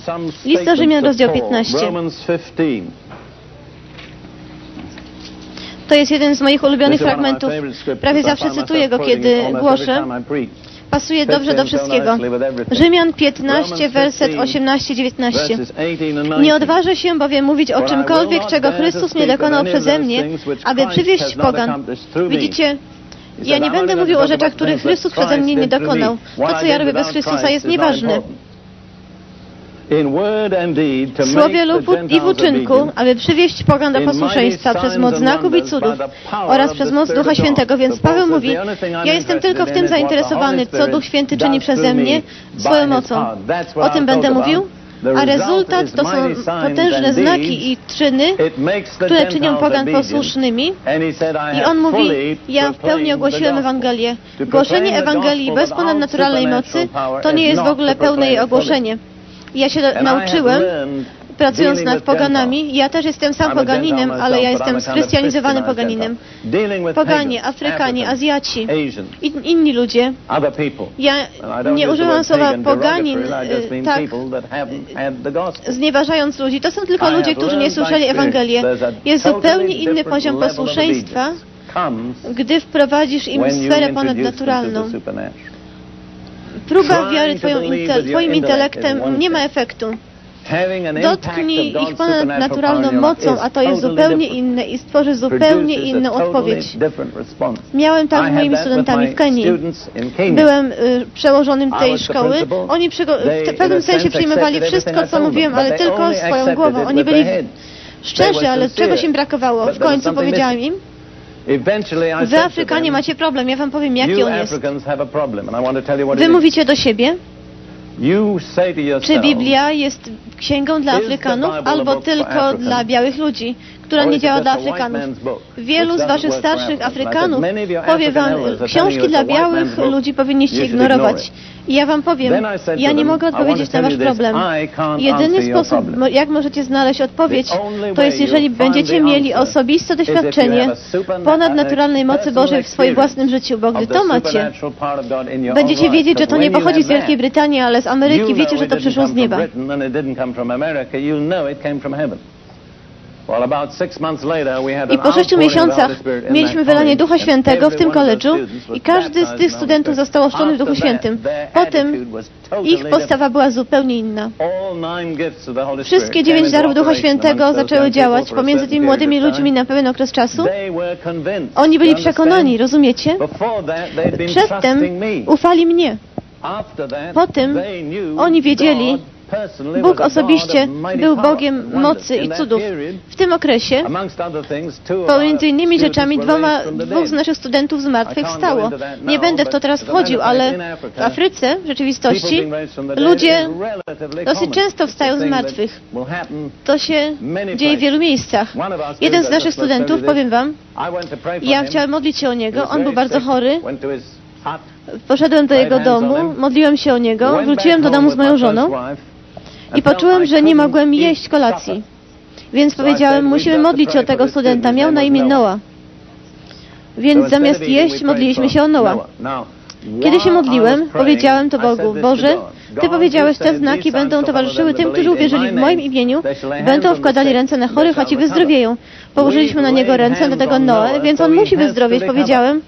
List do Rzymian, rozdział 15. To jest jeden z moich ulubionych fragmentów. Prawie zawsze cytuję go, kiedy głoszę pasuje dobrze do wszystkiego. Rzymian 15, werset 18-19. Nie odważę się bowiem mówić o czymkolwiek, czego Chrystus nie dokonał przeze mnie, aby przywieść pogan. Widzicie, ja nie będę mówił o rzeczach, których Chrystus przeze mnie nie dokonał. To, co ja robię bez Chrystusa, jest nieważne w słowie lub i w uczynku, aby przywieść pogan do posłuszeństwa przez moc znaków i cudów oraz przez moc Ducha Świętego. Więc Paweł mówi, ja jestem tylko w tym zainteresowany, co Duch Święty czyni przeze mnie swoją mocą. O tym będę mówił, a rezultat to są potężne znaki i czyny, które czynią pogan posłusznymi. I on mówi, ja w pełni ogłosiłem Ewangelię. Głoszenie Ewangelii bez ponadnaturalnej mocy to nie jest w ogóle pełne jej ogłoszenie. Ja się nauczyłem, pracując nad poganami, ja też jestem sam poganinem, ale ja jestem schrystianizowanym poganinem. Poganie, Afrykanie, Azjaci, inni ludzie. Ja nie używam słowa poganin y, tak znieważając ludzi. To są tylko ludzie, którzy nie słyszeli Ewangelię. Jest zupełnie inny poziom posłuszeństwa, gdy wprowadzisz im sferę ponadnaturalną próba wiary twoją inte Twoim intelektem nie ma efektu. Dotknij ich ponadnaturalną mocą, a to jest zupełnie inne i stworzy zupełnie inną odpowiedź. Miałem tak z moimi studentami w Kenii. Byłem y, przełożonym tej szkoły. Oni w pewnym sensie przyjmowali wszystko, co mówiłem, ale tylko swoją głową. Oni byli szczerzy, ale czegoś im brakowało. W końcu powiedziałem im, Wy Afrykanie macie problem, ja wam powiem jaki on jest. Wy mówicie do siebie, czy Biblia jest księgą dla Afrykanów albo tylko dla białych ludzi, która nie działa dla Afrykanów? Wielu z waszych starszych Afrykanów powie wam, książki dla białych ludzi powinniście ignorować. I ja wam powiem, ja nie mogę odpowiedzieć na wasz problem. Jedyny sposób, jak możecie znaleźć odpowiedź, to jest jeżeli będziecie mieli osobiste doświadczenie ponadnaturalnej mocy Bożej w swoim własnym życiu, bo gdy to macie, będziecie wiedzieć, że to nie pochodzi z Wielkiej Brytanii, ale z Ameryki, wiecie, że to przyszło z nieba. I po sześciu miesiącach mieliśmy wylanie Ducha Świętego w tym koledżu i każdy z tych studentów został oszczony w Duchu Świętym. Potem ich postawa była zupełnie inna. Wszystkie dziewięć darów Ducha Świętego zaczęły działać pomiędzy tymi młodymi ludźmi na pewien okres czasu. Oni byli przekonani, rozumiecie? Przedtem ufali mnie. Potem oni wiedzieli, Bóg osobiście był Bogiem mocy i cudów. W tym okresie, pomiędzy innymi rzeczami, dwoma, dwóch z naszych studentów zmartwychwstało. Nie będę w to teraz wchodził, ale w Afryce, w rzeczywistości, ludzie dosyć często wstają z martwych. To się dzieje w wielu miejscach. Jeden z naszych studentów, powiem Wam, ja chciałem modlić się o niego, on był bardzo chory, Poszedłem do jego domu, modliłem się o niego, wróciłem do domu z moją żoną i poczułem, że nie mogłem jeść kolacji. Więc powiedziałem, musimy modlić się o tego studenta. Miał na imię Noah. Więc zamiast jeść, modliliśmy się o Noah. Kiedy się modliłem, powiedziałem to Bogu, Boże, Ty powiedziałeś, te znaki będą towarzyszyły tym, którzy uwierzyli w moim imieniu, będą wkładali ręce na chorych, a ci wyzdrowieją. Położyliśmy na niego ręce, do tego Noe, więc on musi wyzdrowieć, powiedziałem.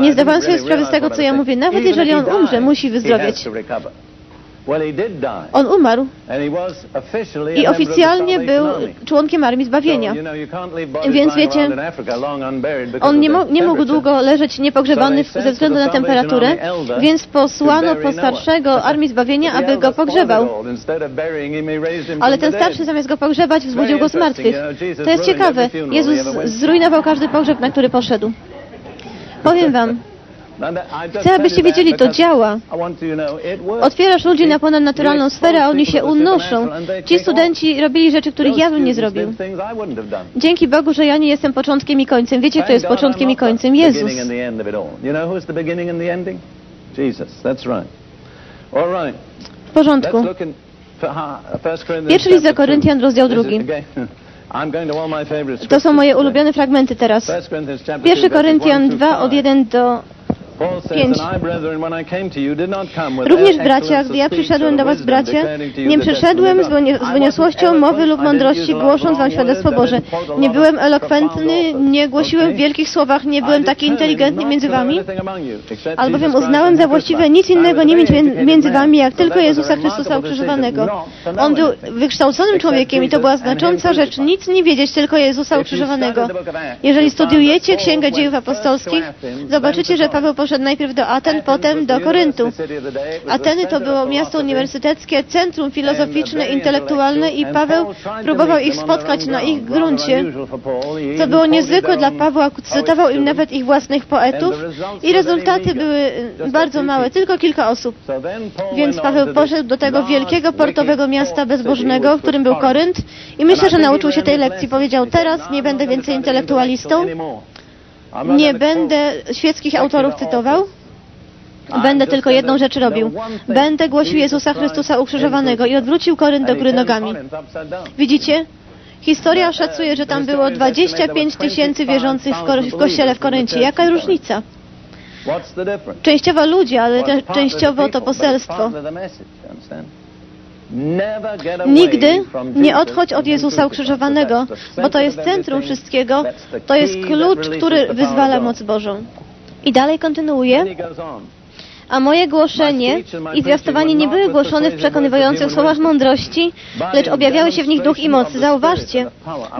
Nie zdawałem sobie sprawy z tego, co ja mówię. Nawet jeżeli on umrze, musi wyzdrowieć. On umarł i oficjalnie był członkiem Armii Zbawienia. Więc wiecie, on nie, nie mógł długo leżeć niepogrzebany ze względu na temperaturę, więc posłano po starszego Armii Zbawienia, aby go pogrzebał. Ale ten starszy zamiast go pogrzebać, wzbudził go z martwych. To jest ciekawe. Jezus zrujnował każdy pogrzeb, na który poszedł. Powiem wam, Chcę, abyście wiedzieli, to działa. Otwierasz ludzi na ponadnaturalną sferę, a oni się unoszą. Ci studenci robili rzeczy, których ja bym nie zrobił. Dzięki Bogu, że ja nie jestem początkiem i końcem. Wiecie, kto jest początkiem i końcem? Jezus. W porządku. Pierwszy list do Koryntian, rozdział drugi. [LAUGHS] To są moje ulubione fragmenty teraz. 1 Koryntian 2 od 1 do 5. Również bracia, gdy ja przyszedłem do was, bracia, nie przyszedłem z wyniosłością mowy lub mądrości, głosząc wam świadectwo Boże. Nie byłem elokwentny, nie głosiłem w wielkich słowach, nie byłem taki inteligentny między wami, albowiem uznałem za właściwe nic innego nie mieć między wami, jak tylko Jezusa Chrystusa ukrzyżowanego. On był wykształconym człowiekiem i to była znacząca rzecz, nic nie wiedzieć, tylko Jezusa ukrzyżowanego. Jeżeli studiujecie Księgę Dziejów Apostolskich, zobaczycie, że Paweł poszedł najpierw do Aten, potem do Koryntu. Ateny to było miasto uniwersyteckie, centrum filozoficzne, intelektualne i Paweł próbował ich spotkać na ich gruncie. To było niezwykłe dla Pawła, cytował im nawet ich własnych poetów i rezultaty były bardzo małe, tylko kilka osób. Więc Paweł poszedł do tego wielkiego portowego miasta bezbożnego, w którym był Korynt i myślę, że nauczył się tej lekcji. Powiedział, teraz nie będę więcej intelektualistą, nie będę świeckich autorów cytował. Będę tylko jedną rzecz robił. Będę głosił Jezusa Chrystusa ukrzyżowanego i odwrócił Korynt do góry nogami. Widzicie? Historia szacuje, że tam było 25 tysięcy wierzących w, w kościele w Koryncie. Jaka różnica? Częściowo ludzie, ale częściowo to poselstwo. Nigdy nie odchodź od Jezusa ukrzyżowanego, bo to jest centrum wszystkiego, to jest klucz, który wyzwala moc Bożą. I dalej kontynuuje. A moje głoszenie i zwiastowanie nie były głoszone w przekonywających słowach mądrości, lecz objawiały się w nich duch i moc. Zauważcie,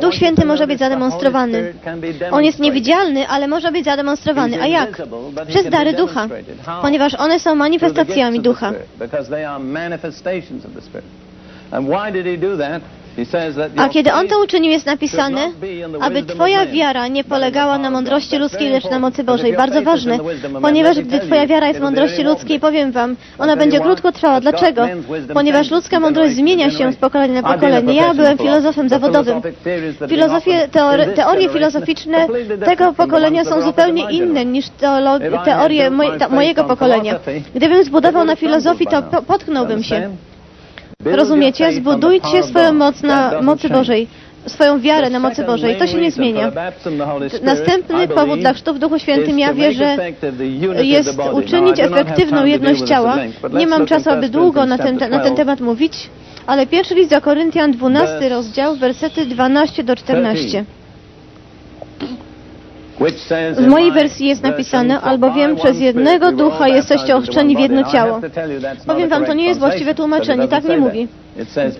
Duch Święty może być zademonstrowany. On jest niewidzialny, ale może być zademonstrowany. A jak? Przez dary ducha, ponieważ one są manifestacjami ducha. A kiedy on to uczynił, jest napisane, aby Twoja wiara nie polegała na mądrości ludzkiej, lecz na mocy Bożej. Bardzo ważne, ponieważ gdy Twoja wiara jest w mądrości ludzkiej, powiem Wam, ona będzie krótko trwała. Dlaczego? Ponieważ ludzka mądrość zmienia się z pokolenia na pokolenie. Ja byłem filozofem zawodowym. Filozofie, teorie, teorie filozoficzne tego pokolenia są zupełnie inne niż teorie mojego pokolenia. Gdybym zbudował na filozofii, to potknąłbym się. Rozumiecie? Zbudujcie swoją moc na mocy Bożej swoją wiarę na mocy Bożej. To się nie zmienia. Następny powód dla chrztu w Duchu Świętym ja wierzę jest uczynić efektywną jedność ciała. Nie mam czasu, aby długo na ten, na ten temat mówić, ale pierwszy list do Koryntian, 12 rozdział, wersety 12 do 14. W mojej wersji jest napisane, albowiem przez jednego ducha jesteście ochrzczeni w jedno ciało. Powiem wam, to nie jest właściwe tłumaczenie, tak nie mówi.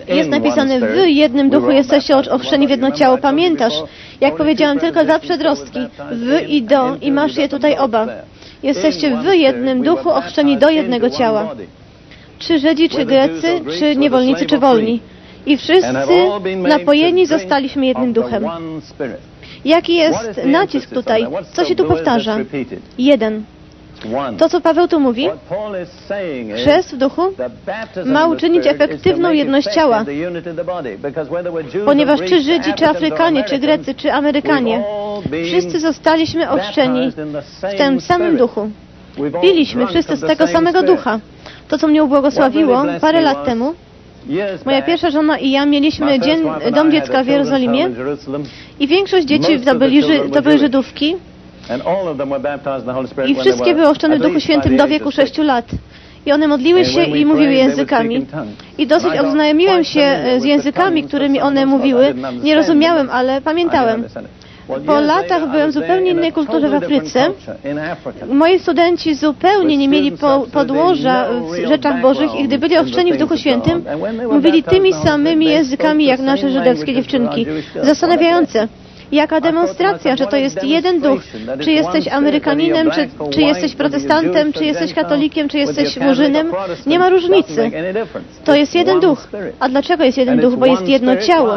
Jest napisane, w jednym duchu jesteście ochrzczeni w jedno ciało. Pamiętasz, jak powiedziałam, tylko dwa przedrostki, w i do, i masz je tutaj oba. Jesteście w jednym duchu ochrzczeni do jednego ciała. Czy Żydzi, czy Grecy, czy niewolnicy, czy wolni. I wszyscy napojeni zostaliśmy jednym duchem. Jaki jest nacisk tutaj? Co się tu powtarza? Jeden. To, co Paweł tu mówi, chrzest w duchu ma uczynić efektywną jedność ciała, ponieważ czy Żydzi, czy Afrykanie, czy Grecy, czy Amerykanie, wszyscy zostaliśmy ochrzczeni w tym samym duchu. Piliśmy wszyscy z tego samego ducha. To, co mnie ubłogosławiło parę lat temu, Moja pierwsza żona i ja mieliśmy dzień, dom dziecka w Jerozolimie i większość dzieci to, byli, to były Żydówki i wszystkie były ochrzczone w Duchu Świętym do wieku sześciu lat. I one modliły się i mówiły językami. I dosyć oznajomiłem się z językami, którymi one mówiły. Nie rozumiałem, ale pamiętałem. Po latach byłem w zupełnie innej kulturze w Afryce. Moi studenci zupełnie nie mieli po, podłoża w rzeczach bożych i gdy byli ochrzczeni w Duchu Świętym, mówili tymi samymi językami jak nasze żydowskie dziewczynki. Zastanawiające. Jaka demonstracja, że to jest jeden duch. Czy jesteś Amerykaninem, czy, czy jesteś protestantem, czy jesteś katolikiem, czy jesteś murzynem. Nie ma różnicy. To jest jeden duch. A dlaczego jest jeden duch? Bo jest jedno ciało.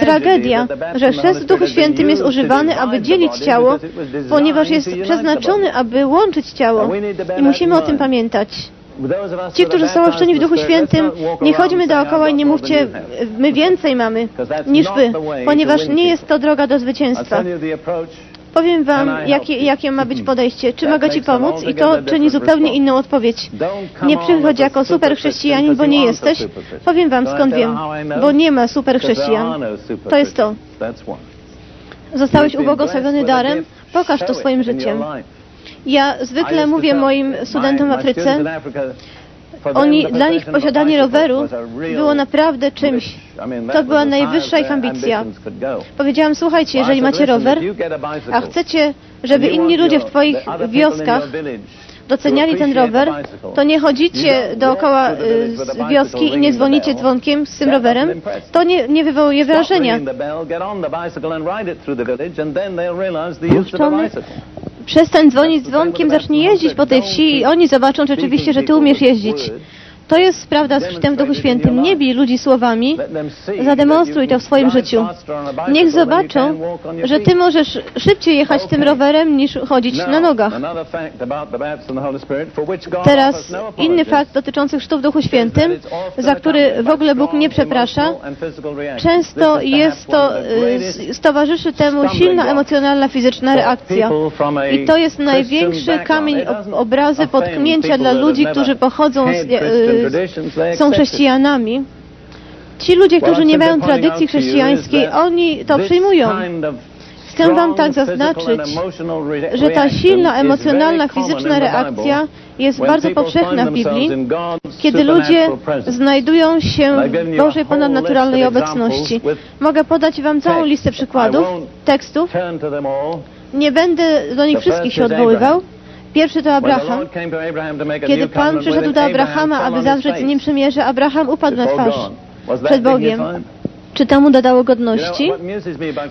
Tragedia, że chrzest w Duchu Świętym jest używany, aby dzielić ciało, ponieważ jest przeznaczony, aby łączyć ciało. I musimy o tym pamiętać. Ci, którzy są ochrzczeni w Duchu Świętym, nie chodźmy dookoła i nie mówcie, my więcej mamy niż wy, ponieważ nie jest to droga do zwycięstwa. Powiem Wam, jakie, jakie ma być podejście. Czy mogę Ci pomóc? I to czyni zupełnie inną odpowiedź. Nie przychodź jako super chrześcijanin, bo nie jesteś. Powiem Wam, skąd wiem. Bo nie ma super chrześcijan. To jest to. Zostałeś ubłogosławiony darem? Pokaż to swoim życiem. Ja zwykle mówię moim studentom w Afryce, oni, dla nich posiadanie roweru było naprawdę czymś. To była najwyższa ich ambicja. Powiedziałam, słuchajcie, jeżeli macie rower, a chcecie, żeby inni ludzie w Twoich wioskach doceniali ten rower, to nie chodzicie dookoła y, wioski i nie dzwonicie dzwonkiem z tym rowerem, to nie, nie wywołuje wrażenia. Puszczony przestań dzwonić dzwonkiem, zacznij jeździć po tej wsi i oni zobaczą rzeczywiście, że Ty umiesz jeździć. To jest prawda w Duchu Świętym. Nie bij ludzi słowami, zademonstruj to w swoim życiu. Niech zobaczą, że Ty możesz szybciej jechać tym rowerem niż chodzić na nogach. Teraz inny fakt dotyczący chrztu w Duchu Świętym, za który w ogóle Bóg nie przeprasza. Często jest to, y, towarzyszy temu silna emocjonalna, fizyczna reakcja. I to jest największy kamień obrazy potknięcia dla ludzi, którzy pochodzą z y, są chrześcijanami, ci ludzie, którzy nie mają tradycji chrześcijańskiej, oni to przyjmują. Chcę Wam tak zaznaczyć, że ta silna, emocjonalna, fizyczna reakcja jest bardzo powszechna w Biblii, kiedy ludzie znajdują się w Bożej ponadnaturalnej obecności. Mogę podać Wam całą listę przykładów, tekstów. Nie będę do nich wszystkich się odwoływał, Pierwszy to Abraham. Kiedy Pan przyszedł do Abrahama, aby zawrzeć z nim przymierze, Abraham upadł na twarz przed Bogiem. Czy to mu dodało godności?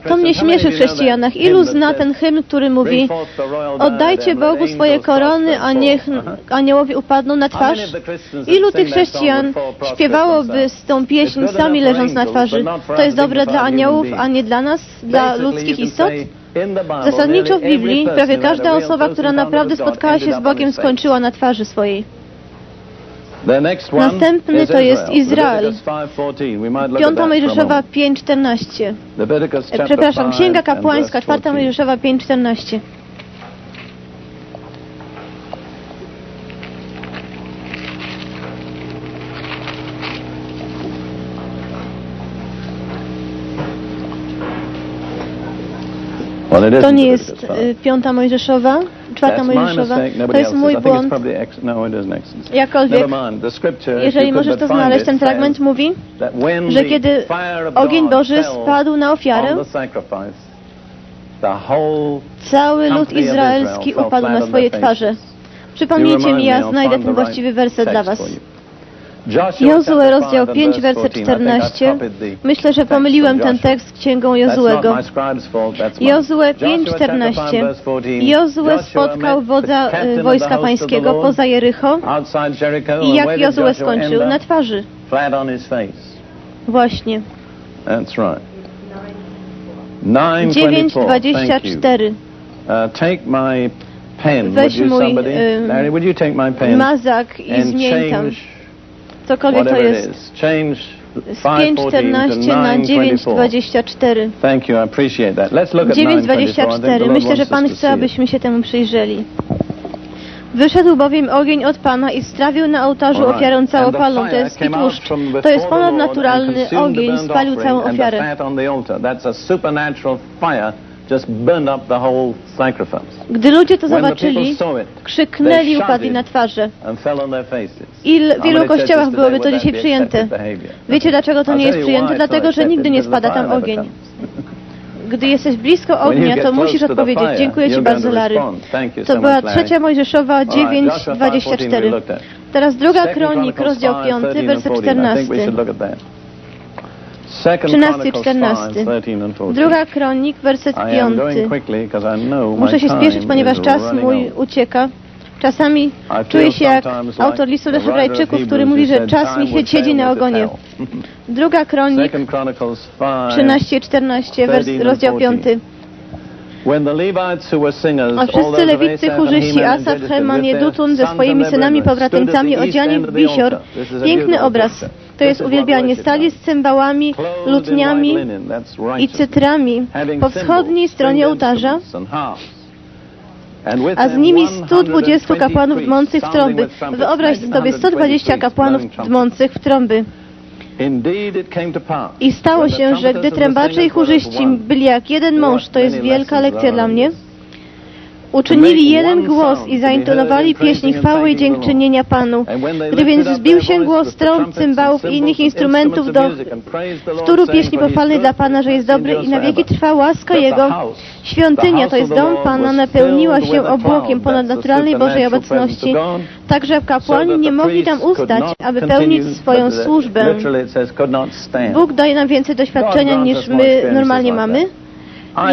To mnie śmieszy w chrześcijanach. Ilu zna ten hymn, który mówi Oddajcie Bogu swoje korony, a niech aniołowie upadną na twarz? Ilu tych chrześcijan śpiewałoby z tą pieśń sami leżąc na twarzy? To jest dobre dla aniołów, a nie dla nas, dla ludzkich istot? Zasadniczo w Biblii prawie każda osoba, która naprawdę spotkała się z Bogiem, skończyła na twarzy swojej. Następny to jest Izrael. Piąta Mojżeszowa 5.14. Przepraszam, Księga Kapłańska, czwarta Mojżeszowa 5.14. To nie jest y, piąta Mojżeszowa, czwarta Mojżeszowa. To jest mój błąd. No, Jakkolwiek, jeżeli możesz to znaleźć, ten fragment mówi, że kiedy ogień Boży spadł na ofiarę, cały lud izraelski upadł na swoje twarze. Przypomnijcie mi, ja znajdę ten właściwy werset dla Was. Jozue, rozdział 5, werset 14. Myślę, że pomyliłem ten tekst księgą Jozuego. Jozue 5, 14. Jozue spotkał wodza y, wojska pańskiego poza Jericho i jak Jozue skończył? Na twarzy. Właśnie. 9.24 uh, Weź mój y, mazak i zmień tam cokolwiek to jest. Z 5.14 na 9.24. 9.24. Myślę, że Pan chce, abyśmy się temu przyjrzeli. Wyszedł bowiem ogień od Pana i strawił na ołtarzu ofiarę całopalną, to jest tłuszcz. To jest ponadnaturalny ogień, spalił całą ofiarę. Gdy ludzie to zobaczyli, krzyknęli upadli na twarze. I w wielu kościołach byłoby to dzisiaj przyjęte. Wiecie dlaczego to nie jest przyjęte? Dlatego, że nigdy nie spada tam ogień. [LAUGHS] Gdy jesteś blisko ognia, to musisz odpowiedzieć. Dziękuję Ci bardzo, Larry. To była trzecia Mojżeszowa 9.24. Teraz druga kronik, rozdział 5, werset 14. 13 i 14. Druga kronik, werset 5. Muszę się spieszyć, ponieważ czas mój ucieka. Czasami czuję się jak autor listu do Hebrajczyków, który mówi, że czas mi się siedzi na ogonie. [LAUGHS] Druga kronik 13 i 14, wers, rozdział 5. A wszyscy lewicy chórzyści, Asaf, Heman, Jedutun ze swoimi synami powrateńcami odziani w bisior. Piękny obraz. To jest uwielbianie stali z cymbałami, lutniami i cytrami po wschodniej stronie ołtarza, a z nimi 120 kapłanów dmących w trąby. Wyobraź sobie 120 kapłanów dmących w trąby. I stało się, że gdy trębacze i chórzyści byli jak jeden mąż, to jest wielka lekcja dla mnie, Uczynili jeden głos i zaintonowali pieśń chwały i dziękczynienia Panu. Gdy więc zbił się głos trąb, cymbałów i innych instrumentów do wtóru pieśni pochwalnej dla Pana, że jest dobry i na wieki trwa łaska Jego, świątynia, to jest dom Pana, napełniła się obłokiem ponadnaturalnej Bożej obecności, tak że kapłani nie mogli tam ustać, aby pełnić swoją służbę. Bóg daje nam więcej doświadczenia niż my normalnie mamy.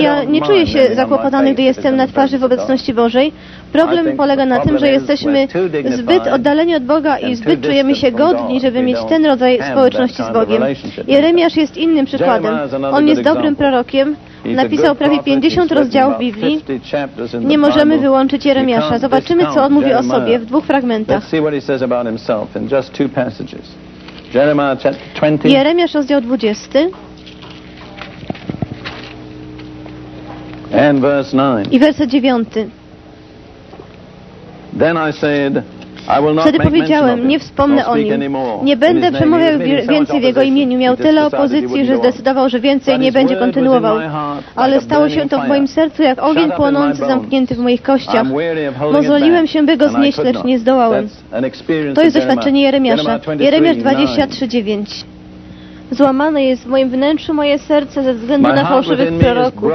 Ja nie czuję się zakłopotany, gdy jestem na twarzy w obecności Bożej. Problem polega na tym, że jesteśmy zbyt oddaleni od Boga i zbyt czujemy się godni, żeby mieć ten rodzaj społeczności z Bogiem. Jeremiasz jest innym przykładem. On jest dobrym prorokiem, napisał prawie 50 rozdziałów Biblii. Nie możemy wyłączyć Jeremiasza. Zobaczymy, co on mówi o sobie w dwóch fragmentach. Jeremiasz, rozdział 20.
And verse 9.
I werset dziewiąty.
Then I said,
Wtedy powiedziałem, nie wspomnę o nim. Nie będę przemawiał więcej w jego imieniu. Miał tyle opozycji, że zdecydował, że więcej nie będzie kontynuował. Ale stało się to w moim sercu jak ogień płonący zamknięty w moich kościach. Mozoliłem się, by go znieść, lecz nie zdołałem. To jest doświadczenie Jeremiasza. Jeremiasz 23:9. Złamane jest w moim wnętrzu moje serce ze względu na fałszywych proroków.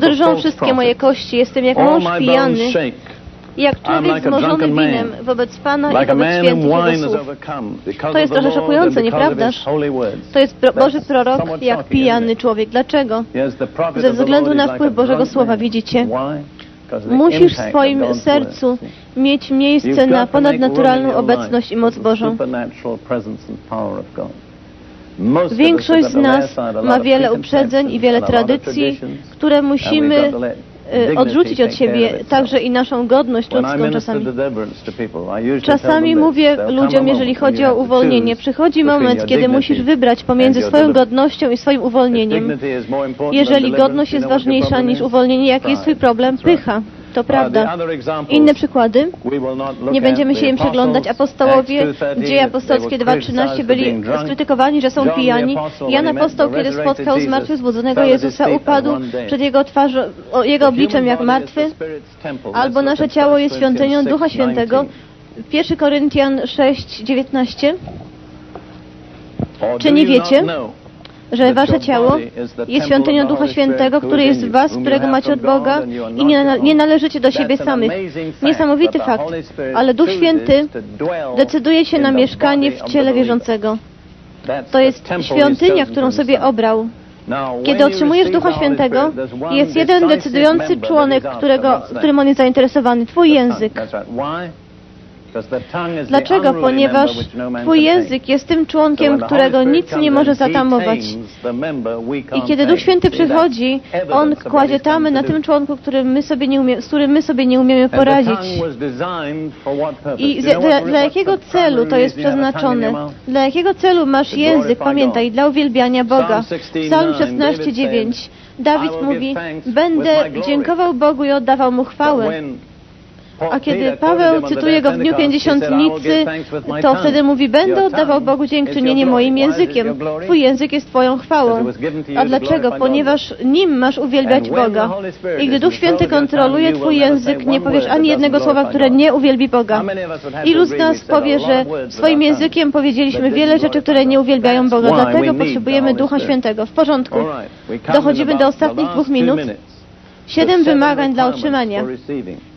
Drżą wszystkie moje kości, jestem jak mąż pijany. Jak człowiek zmożony winem wobec Pana i wobec świętych Jego. To jest trochę szokujące, nieprawdaż? To jest Boży prorok jak pijany człowiek. Dlaczego? Ze względu na wpływ Bożego Słowa, widzicie? Musisz w swoim sercu mieć miejsce na ponadnaturalną obecność i moc Bożą. Większość z nas ma wiele uprzedzeń i wiele tradycji, które musimy Y, odrzucić od siebie także i naszą godność ludzką czasami. Czasami mówię ludziom, jeżeli chodzi o uwolnienie, przychodzi moment, kiedy musisz wybrać pomiędzy swoją godnością i swoim uwolnieniem. Jeżeli godność jest ważniejsza niż uwolnienie, jaki jest Twój problem? Pycha. To prawda. Inne przykłady? Nie będziemy się im przyglądać. Apostołowie, dzieje apostolskie 2.13 byli skrytykowani, że są pijani. Jan apostoł, kiedy spotkał zmartwychwzbudzonego Jezusa, upadł przed Jego twarzą, Jego obliczem jak martwy, albo nasze ciało jest świątynią Ducha Świętego. 1 Koryntian 6:19. Czy nie wiecie? Że wasze ciało jest świątynią Ducha Świętego, który jest w was, którego macie od Boga i nie, nie należycie do siebie samych. Niesamowity fakt, ale Duch Święty decyduje się na mieszkanie w ciele wierzącego. To jest świątynia, którą sobie obrał. Kiedy otrzymujesz Ducha Świętego, jest jeden decydujący członek, którego, którym on jest zainteresowany, Twój język. Dlaczego? Ponieważ Twój język jest tym członkiem, którego nic nie może zatamować. I kiedy Duch Święty przychodzi, On kładzie tamy na tym członku, którym my sobie nie umie, z którym my sobie nie umiemy poradzić. I dla, dla jakiego celu to jest przeznaczone? Dla jakiego celu masz język? Pamiętaj, dla uwielbiania Boga. Psalm 16:9. Dawid mówi, będę dziękował Bogu i oddawał Mu chwałę. A kiedy Paweł cytuje go w dniu pięćdziesiątnicy, to wtedy mówi, będę oddawał Bogu dziękczynienie moim językiem. Twój język jest Twoją chwałą. A dlaczego? Ponieważ nim masz uwielbiać Boga. I gdy Duch Święty kontroluje Twój język, nie powiesz ani jednego słowa, które nie uwielbi Boga. Ilu z nas powie, że swoim językiem powiedzieliśmy wiele rzeczy, które nie uwielbiają Boga. Dlatego potrzebujemy Ducha Świętego. W porządku. Dochodzimy do ostatnich dwóch minut. Siedem wymagań dla otrzymania.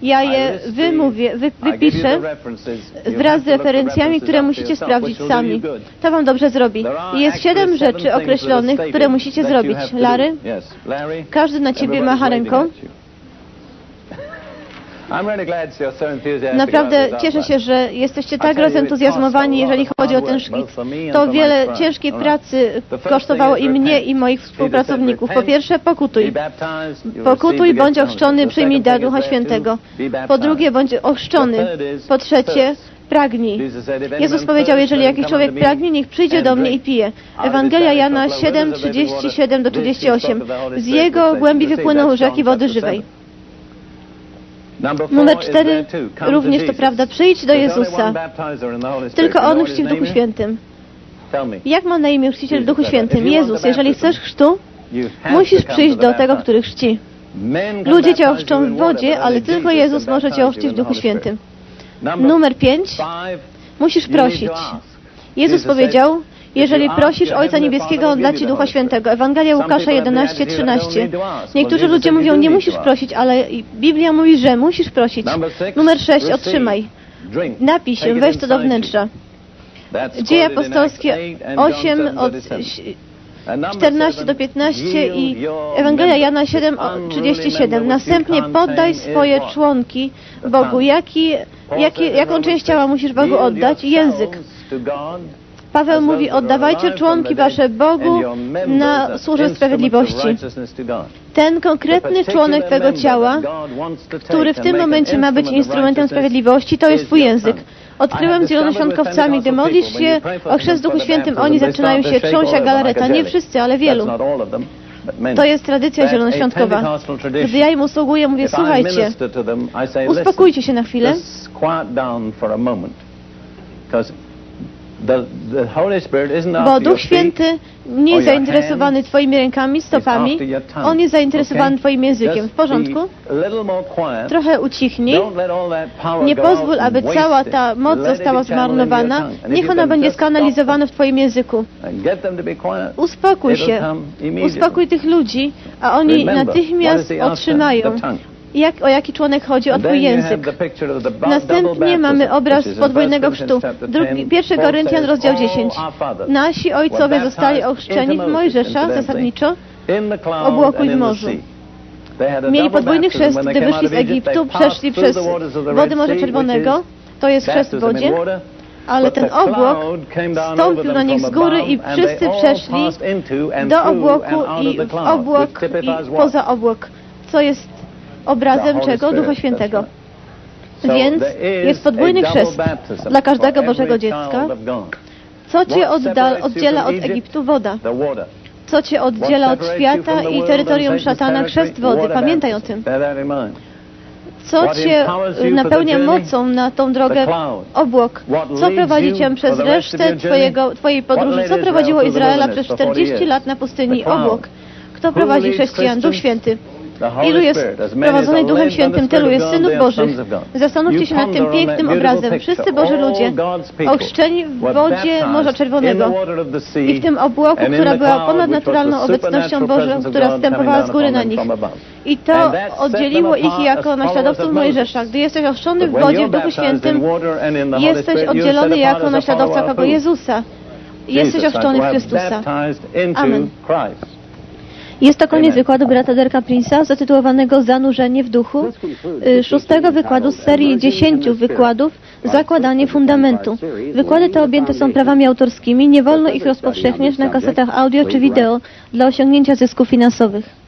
Ja je wymówię, wy, wypiszę wraz z referencjami, które musicie sprawdzić sami. To Wam dobrze zrobi. jest siedem rzeczy określonych, które musicie zrobić. Larry? Każdy na Ciebie macha ręką. Naprawdę cieszę się, że jesteście tak rozentuzjazmowani, jeżeli chodzi o ten szkic. To wiele ciężkiej pracy kosztowało i mnie, i moich współpracowników. Po pierwsze, pokutuj. Pokutuj, bądź ochrzczony, przyjmij dar Ducha Świętego. Po drugie, bądź ochrzczony. Po trzecie, pragnij. Jezus powiedział, jeżeli jakiś człowiek pragnie, niech przyjdzie do mnie i pije. Ewangelia Jana 7, 37 do 38. Z jego głębi wypłyną rzeki wody żywej. Numer cztery, również to prawda, przyjdź do Jezusa. Tylko On chrzci w Duchu Świętym. Jak ma na imię chrzciciel w Duchu Świętym? Jezus. Jeżeli chcesz chrztu, musisz przyjść do tego, który chrzci. Ludzie Cię ochrzczą w wodzie, ale tylko Jezus może Cię ochrzcić w Duchu Świętym. Numer pięć, musisz prosić. Jezus powiedział, jeżeli prosisz Ojca Niebieskiego, on da Ci Ducha Świętego. Ewangelia Łukasza 11:13. Niektórzy ludzie mówią, nie musisz prosić, ale Biblia mówi, że musisz prosić. Numer 6. Otrzymaj. Napij się, weź to do wnętrza. Dzieje apostolskie 8 od 14 do 15 i Ewangelia Jana 7, 37. Następnie poddaj swoje członki Bogu. Jaki, jaki, jaką część ciała musisz Bogu oddać? Język. Paweł mówi, oddawajcie członki wasze Bogu na służbę sprawiedliwości. Ten konkretny członek tego ciała, który w tym momencie ma być instrumentem sprawiedliwości, to jest Twój język. Odkryłem z zielonoświątkowcami, gdy modlisz się o chrzest Duchu Świętym, oni zaczynają się trząść jak galareta. Nie wszyscy, ale wielu. To jest tradycja zielonoświątkowa. Gdy ja im usługuję, mówię, słuchajcie, uspokójcie się na chwilę, bo Duch Święty nie jest zainteresowany Twoimi rękami, stopami. On jest zainteresowany Twoim językiem. W porządku? Trochę ucichnij. Nie pozwól, aby cała ta moc została zmarnowana. Niech ona będzie skanalizowana w Twoim języku. Uspokój się. Uspokój tych ludzi, a oni natychmiast otrzymają jak, o jaki członek chodzi, o twój język. Następnie mamy obraz podwójnego chrztu. Drugi, 1 Koryntian, rozdział 10. Nasi ojcowie zostali ochrzczeni w Mojżesza zasadniczo w obłoku i w morzu. Mieli podwójny chrzest, gdy wyszli z Egiptu, przeszli przez wody Morza Czerwonego, to jest chrzest w wodzie, ale ten obłok stąpił na nich z góry i wszyscy przeszli do obłoku i w obłok i poza obłok, co jest obrazem czego? Ducha Świętego. Więc jest podwójny chrzest dla każdego Bożego dziecka. Co Cię oddal, oddziela od Egiptu? Woda. Co Cię oddziela od świata i terytorium szatana? Chrzest wody. Pamiętaj o tym. Co Cię napełnia mocą na tą drogę? Obłok. Co prowadzi Cię przez resztę twojego, Twojej podróży? Co prowadziło Izraela przez 40 lat na pustyni? Obłok. Kto prowadzi chrześcijan? Duch Święty. Ilu jest prowadzonych Duchem Świętym, tylu jest synów Bożych. Zastanówcie się nad tym pięknym obrazem. Wszyscy Boży ludzie, ochrzczeni w wodzie Morza Czerwonego i w tym obłoku, która była ponadnaturalną obecnością Bożą, która stępowała z góry na nich. I to oddzieliło ich jako naśladowców Mojżesza. Gdy jesteś ochrzczony w wodzie w Duchu Świętym, jesteś oddzielony jako naśladowca kogo? Jezusa. Jesteś ochrzczony w Chrystusa. Amen. Jest to koniec wykładu brata Derka Prince'a zatytułowanego Zanurzenie w duchu, y, szóstego wykładu z serii dziesięciu wykładów Zakładanie fundamentu. Wykłady te objęte są prawami autorskimi, nie wolno ich rozpowszechniać na kasetach audio czy wideo dla osiągnięcia zysków finansowych.